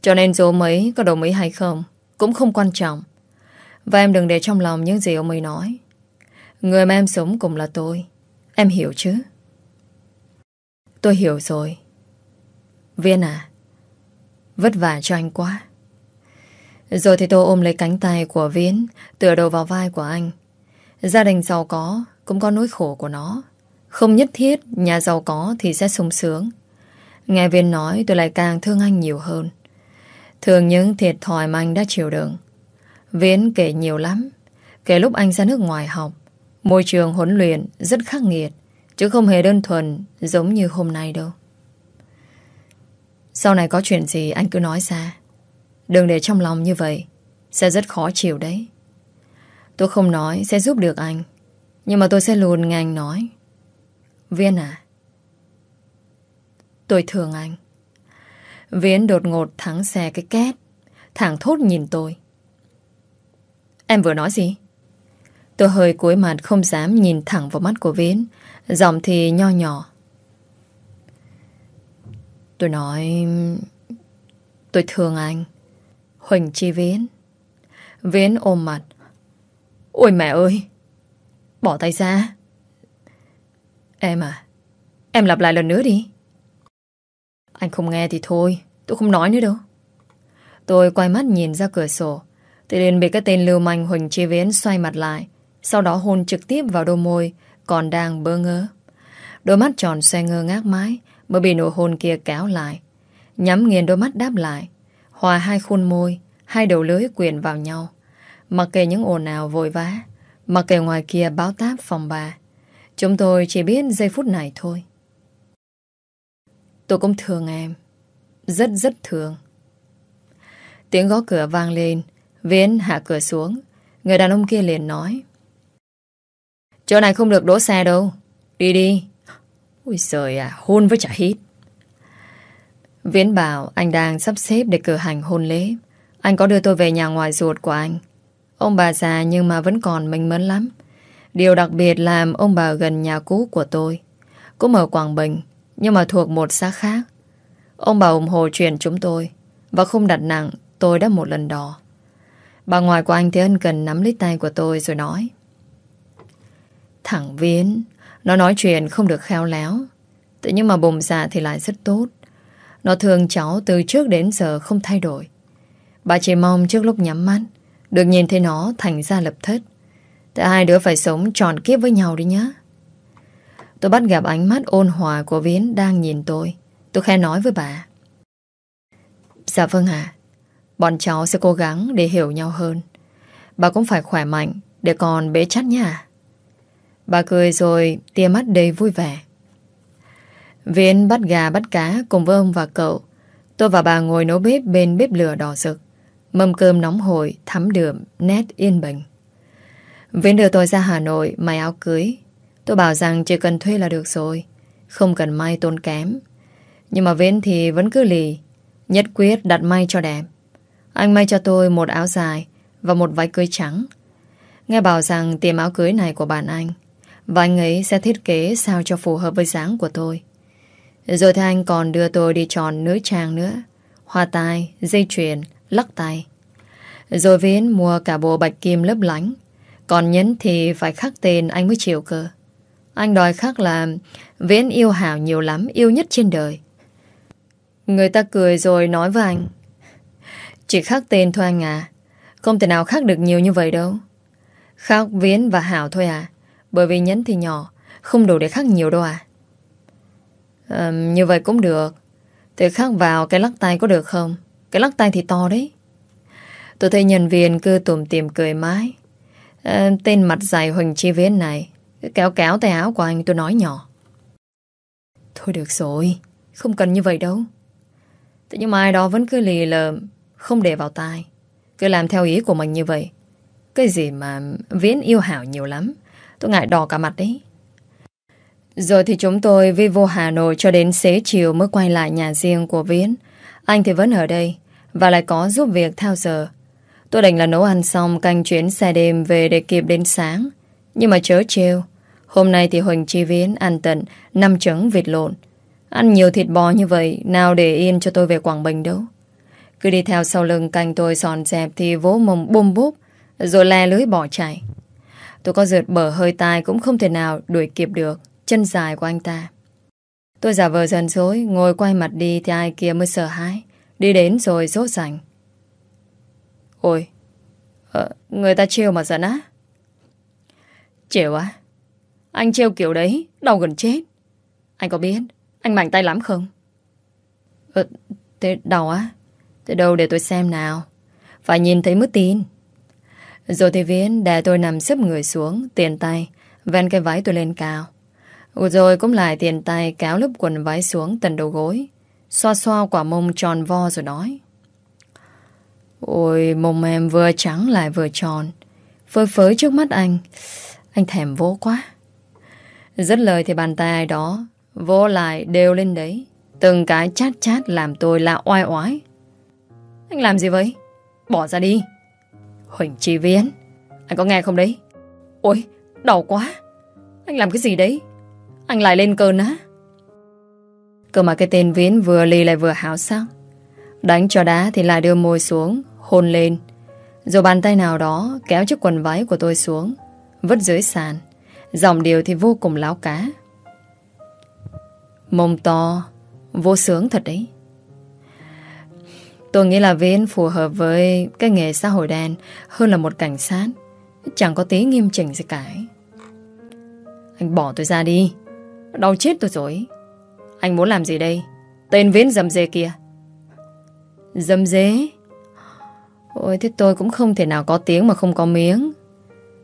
Cho nên dù mấy, có đồng ý hay không, Cũng không quan trọng. Và em đừng để trong lòng những gì ông ấy nói. Người mà em sống cùng là tôi. Em hiểu chứ? Tôi hiểu rồi. Viên à Vất vả cho anh quá. Rồi thì tôi ôm lấy cánh tay của Viễn, Tựa đầu vào vai của anh. Gia đình giàu có Cũng có nỗi khổ của nó. Không nhất thiết nhà giàu có thì sẽ sung sướng. Nghe Viên nói tôi lại càng thương anh nhiều hơn. Thường những thiệt thòi mà anh đã chịu đựng. Viễn kể nhiều lắm. Kể lúc anh ra nước ngoài học, Môi trường huấn luyện rất khắc nghiệt, Chứ không hề đơn thuần Giống như hôm nay đâu. Sau này có chuyện gì anh cứ nói ra. Đừng để trong lòng như vậy. Sẽ rất khó chịu đấy. Tôi không nói sẽ giúp được anh. Nhưng mà tôi sẽ luôn nghe anh nói. Viên à? Tôi thương anh. Viễn đột ngột thắng xe cái két. Thẳng thốt nhìn tôi. Em vừa nói gì? Tôi hơi cúi mặt không dám nhìn thẳng vào mắt của Viễn Giọng thì nho nhỏ. Tôi nói, Tôi thương anh. Huỳnh Chi Viễn. Viễn ôm mặt. Ôi mẹ ơi, Bỏ tay ra. Em à Em lặp lại lần nữa đi. Anh không nghe thì thôi, Tôi không nói nữa đâu. Tôi quay mắt nhìn ra cửa sổ. Thì liền bị cái tên lưu manh Huỳnh Chi Viễn xoay mặt lại, Sau đó hôn trực tiếp vào đôi môi, Còn đang bơ ngơ. Đôi mắt tròn xoay ngơ ngác mái Mới bị nụ hôn kia kéo lại. Nhắm nghiền đôi mắt đáp lại. Hòa hai khuôn môi, Hai đầu lưới quyện vào nhau. Mặc kệ những ồn ào vội vã, Mặc kệ ngoài kia báo táp phòng bà, Chúng tôi chỉ biết giây phút này thôi. Tôi cũng thương em. Rất rất thương. Tiếng gõ cửa vang lên, Viễn hạ cửa xuống. Người đàn ông kia liền nói, Chỗ này không được đỗ xe đâu. Đi đi. Ui trời à hôn với chả hít Viễn bảo anh đang sắp xếp để cử hành hôn lễ Anh có đưa tôi về nhà ngoài ruột của anh Ông bà già nhưng mà vẫn còn minh mẫn lắm. Điều đặc biệt làm ông bà gần nhà cũ của tôi. Cũng ở Quảng Bình, nhưng mà thuộc một xã khác. Ông bà ủng hộ chuyện chúng tôi, và không đặt nặng tôi đã một lần đò. Bà ngoại của anh thì ân cần nắm lấy tay của tôi rồi nói. thẳng Viễn, nó nói chuyện không được khéo léo. Tự nhiên mà bụng dạ thì lại rất tốt. Nó thương cháu từ trước đến giờ không thay đổi. Bà chỉ mong trước lúc nhắm mắt, Được nhìn thấy nó thành ra lập thất. Tại hai đứa phải sống tròn kiếp với nhau đi nhá. Tôi bắt gặp ánh mắt ôn hòa của viến đang nhìn tôi. Tôi khẽ nói với bà. Dạ vâng ạ. Bọn cháu sẽ cố gắng để hiểu nhau hơn. Bà cũng phải khỏe mạnh Để còn bế chắt nha Bà cười rồi tia mắt đầy vui vẻ. Viễn bắt gà bắt cá cùng với ông và cậu. Tôi và bà ngồi nấu bếp bên bếp lửa đỏ rực. Mâm cơm nóng hổi, thắm đượm, nét yên bình. Viễn đưa tôi ra Hà Nội may áo cưới. Tôi bảo rằng chỉ cần thuê là được rồi Không cần may tốn kém. Nhưng mà Viễn thì vẫn cứ lì Nhất quyết đặt may cho đẹp. Anh may cho tôi một áo dài Và một váy cưới trắng. Nghe bảo rằng tiệm áo cưới này của bạn anh và anh ấy sẽ thiết kế sao cho phù hợp với dáng của tôi. Rồi thì anh còn đưa tôi đi tròn nữ trang nữa. Hoa tai, dây chuyền, lắc tay Rồi Viễn mua cả bộ bạch kim lấp lánh. Còn nhấn thì phải khắc tên anh mới chịu cơ. Anh đòi khắc là Viễn yêu Hảo nhiều lắm Yêu nhất trên đời. Người ta cười rồi nói với anh Chỉ khắc tên thôi anh à. Không thể nào khắc được nhiều như vậy đâu. Khắc Viễn và Hảo thôi à. Bởi vì nhấn thì nhỏ Không đủ để khắc nhiều đâu à à Như vậy cũng được. Thì khắc vào cái lắc tay có được không? Cái lắc tay thì to đấy. Tôi thấy nhân viên cứ tùm tìm cười mãi. À, Tên mặt dài Huỳnh Chi Viễn này Kéo kéo tay áo của anh tôi nói nhỏ. Thôi được rồi Không cần như vậy đâu. Thế nhưng mà ai đó vẫn cứ lì lờ Không để vào tai. Cứ làm theo ý của mình như vậy. Cái gì mà Viễn yêu Hảo nhiều lắm. Tôi ngại đỏ cả mặt đấy. Rồi thì chúng tôi vi vô Hà Nội Cho đến xế chiều mới quay lại nhà riêng của Viễn. Anh thì vẫn ở đây Và lại có giúp việc theo giờ. Tôi định là nấu ăn xong Canh chuyến xe đêm về để kịp đến sáng. Nhưng mà chớ trêu, Hôm nay thì Huỳnh Chi Viễn ăn tận 5 trứng vịt lộn. Ăn nhiều thịt bò như vậy, Nào để yên cho tôi về Quảng Bình đâu. Cứ đi theo sau lưng canh tôi sòn dẹp Thì vỗ mồm bum búp, Rồi le lưới bỏ chạy. Tôi có rượt bờ hơi tai Cũng không thể nào đuổi kịp được Chân dài của anh ta Tôi giả vờ dần dối Ngồi quay mặt đi thì ai kia mới sợ hãi Đi đến rồi rốt rảnh Ôi ờ, Người ta trêu mà giận á Trêu á Anh trêu kiểu đấy Đau gần chết Anh có biết anh mạnh tay lắm không? Ờ, thế đau á? Thế đâu để tôi xem nào. Phải nhìn thấy mới tin. Rồi thì Viễn đè tôi nằm xếp người xuống, tiền tay, ven cái váy tôi lên cao. Rồi cũng lại tiền tay kéo lớp quần váy xuống tận đầu gối. Xoa xoa quả mông tròn vo rồi nói. Ôi, mông em vừa trắng lại vừa tròn. Phơi phới trước mắt anh. Anh thèm vô quá. Rất lời thì bàn tay ai đó Vô lại đều lên đấy Từng cái chát chát làm tôi lạ oai oái Anh làm gì vậy Bỏ ra đi Huỳnh Chi Viễn. Anh có nghe không đấy? Ôi, đau quá. Anh làm cái gì đấy? Anh lại lên cơn á. Cơ mà cái tên Viễn vừa lì lại vừa háo sắc. Đánh cho đá thì lại đưa môi xuống, Hôn lên. Rồi bàn tay nào đó kéo chiếc quần váy của tôi xuống, Vứt dưới sàn. Dòng điều thì vô cùng láo cá. Mông to, Vô sướng thật đấy. Tôi nghĩ là Viễn phù hợp với Cái nghề xã hội đen Hơn là một cảnh sát. Chẳng có tí nghiêm chỉnh gì cả Anh bỏ tôi ra đi. Đau chết tôi rồi. Anh muốn làm gì đây? Tên Viễn dầm dê kia Dầm dê Ôi, thế tôi cũng không thể nào có tiếng mà không có miếng.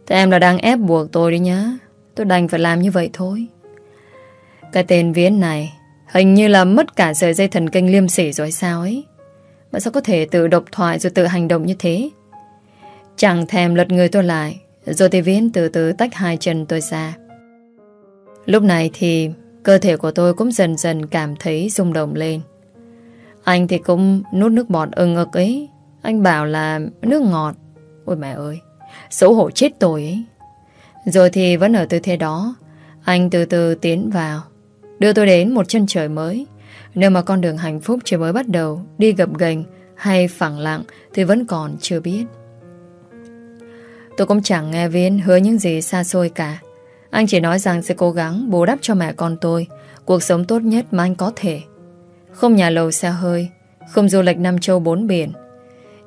Thế em là đang ép buộc tôi đi nhá. Tôi đành phải làm như vậy thôi. Cái tên Viễn này Hình như là mất cả sợi dây thần kinh liêm sỉ rồi sao ấy. Mà sao có thể tự độc thoại rồi tự hành động như thế? Chẳng thèm lật người tôi lại, Rồi thì Viễn từ từ tách hai chân tôi ra. Lúc này thì Cơ thể của tôi cũng dần dần cảm thấy rung động lên. Anh thì cũng nuốt nước bọt ưng ực ấy. Anh bảo là, nước ngọt. Ôi mẹ ơi, Xấu hổ chết tôi ấy. Rồi thì vẫn ở tư thế đó, Anh từ từ tiến vào, Đưa tôi đến một chân trời mới. Nếu mà con đường hạnh phúc chỉ mới bắt đầu Đi gập gành hay phẳng lặng Thì vẫn còn chưa biết Tôi cũng chẳng nghe Viên hứa những gì xa xôi cả Anh chỉ nói rằng sẽ cố gắng bù đắp cho mẹ con tôi cuộc sống tốt nhất mà anh có thể. Không nhà lầu xe hơi, không du lịch năm châu bốn biển.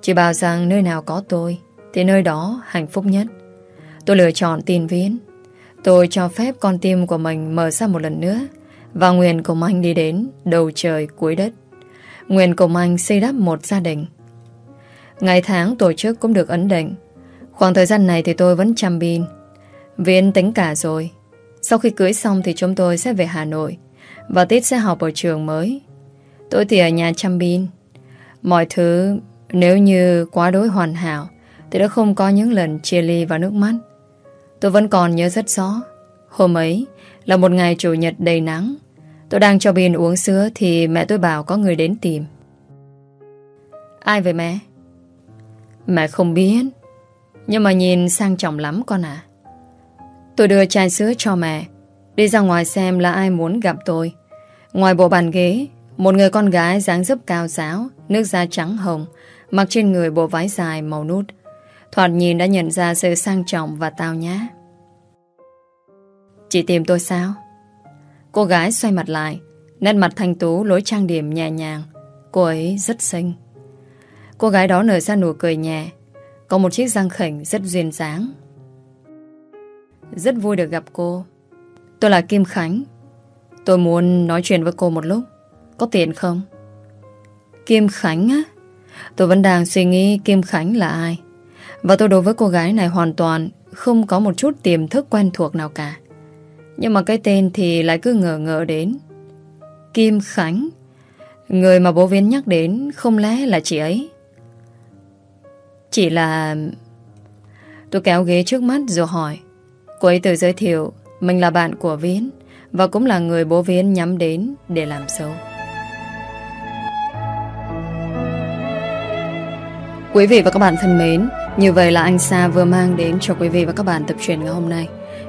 Chỉ bảo rằng nơi nào có tôi thì nơi đó hạnh phúc nhất. Tôi lựa chọn tin viên. Tôi cho phép con tim của mình mở ra một lần nữa và nguyện cùng anh đi đến đầu trời cuối đất. Nguyện cùng anh xây đắp một gia đình. Ngày tháng tổ chức cũng được ấn định. Khoảng thời gian này thì tôi vẫn chăm bin. Viên tính cả rồi. Sau khi cưới xong thì chúng tôi sẽ về Hà Nội và Tết sẽ học ở trường mới. Tôi thì ở nhà chăm bin. Mọi thứ, nếu như quá đối hoàn hảo, thì đã không có những lần chia ly và nước mắt. Tôi vẫn còn nhớ rất rõ. Hôm ấy là một ngày chủ nhật đầy nắng. Tôi đang cho Bin uống sữa thì mẹ tôi bảo có người đến tìm. Ai vậy mẹ? Mẹ không biết. Nhưng mà nhìn sang trọng lắm con à. Tôi đưa chai sữa cho mẹ. Đi ra ngoài xem là ai muốn gặp tôi. Ngoài bộ bàn ghế, một người con gái dáng dấp cao giáo, nước da trắng hồng, mặc trên người bộ váy dài màu nút. Thoạt nhìn đã nhận ra sự sang trọng và tao nhã. Chị tìm tôi sao? Cô gái xoay mặt lại, nét mặt thanh tú lối trang điểm nhẹ nhàng. Cô ấy rất xinh. Cô gái đó nở ra nụ cười nhẹ, có một chiếc răng khỉnh rất duyên dáng. Rất vui được gặp cô. Tôi là Kim Khánh. Tôi muốn nói chuyện với cô một lúc. Có tiền không? Kim Khánh á? Tôi vẫn đang suy nghĩ Kim Khánh là ai. Và tôi đối với cô gái này hoàn toàn không có một chút tiềm thức quen thuộc nào cả. Nhưng mà cái tên thì lại cứ ngờ ngờ đến. Kim Khánh. Người mà bố Viên nhắc đến không lẽ là chị ấy? Chỉ là... Tôi kéo ghế trước mắt rồi hỏi. Cô ấy tự giới thiệu mình là bạn của Viễn và cũng là người bố Viễn nhắm đến để làm xấu. Quý vị và các bạn thân mến, như vậy là anh Sa vừa mang đến cho quý vị và các bạn tập truyền ngày hôm nay.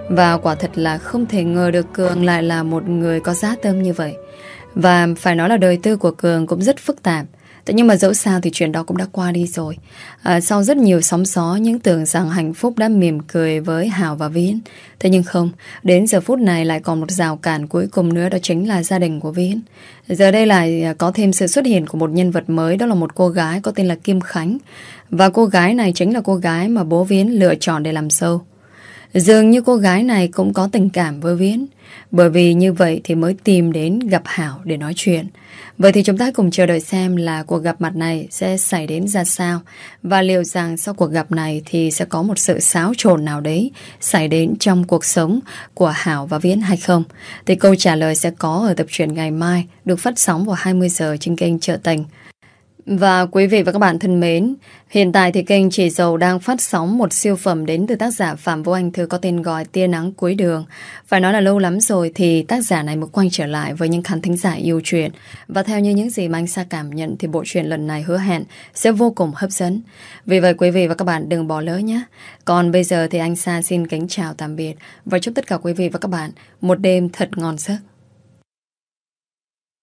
Và quả thật là không thể ngờ được Cường lại là một người có giá tâm như vậy. Và phải nói là đời tư của Cường cũng rất phức tạp. Thế nhưng mà dẫu sao thì chuyện đó cũng đã qua đi rồi. À, sau rất nhiều sóng gió, những tưởng rằng hạnh phúc đã mỉm cười với Hảo và Viễn. Thế nhưng không, đến giờ phút này lại còn một rào cản cuối cùng nữa đó chính là gia đình của Viễn. Giờ đây lại à, có thêm sự xuất hiện của một nhân vật mới, đó là một cô gái có tên là Kim Khánh. Và cô gái này chính là cô gái mà bố Viễn lựa chọn để làm sâu. Dường như cô gái này cũng có tình cảm với Viễn. Bởi vì như vậy thì mới tìm đến gặp Hảo để nói chuyện. Vậy thì chúng ta cùng chờ đợi xem là cuộc gặp mặt này sẽ xảy đến ra sao và liệu rằng sau cuộc gặp này thì sẽ có một sự xáo trộn nào đấy xảy đến trong cuộc sống của Hảo và Viễn hay không? Thì câu trả lời sẽ có ở tập truyện ngày mai, được phát sóng vào 20 giờ trên kênh Trợ Tình. Và quý vị và các bạn thân mến, hiện tại thì kênh Chỉ Dầu đang phát sóng một siêu phẩm đến từ tác giả Phạm Vũ Anh Thư có tên gọi Tia Nắng Cuối Đường. Phải nói là lâu lắm rồi thì tác giả này mới quay trở lại với những khán thính giả yêu truyện. Và theo như những gì mà anh Sa cảm nhận thì bộ truyện lần này hứa hẹn sẽ vô cùng hấp dẫn. Vì vậy quý vị và các bạn đừng bỏ lỡ nhé. Còn bây giờ thì anh Sa xin kính chào tạm biệt và chúc tất cả quý vị và các bạn một đêm thật ngon giấc.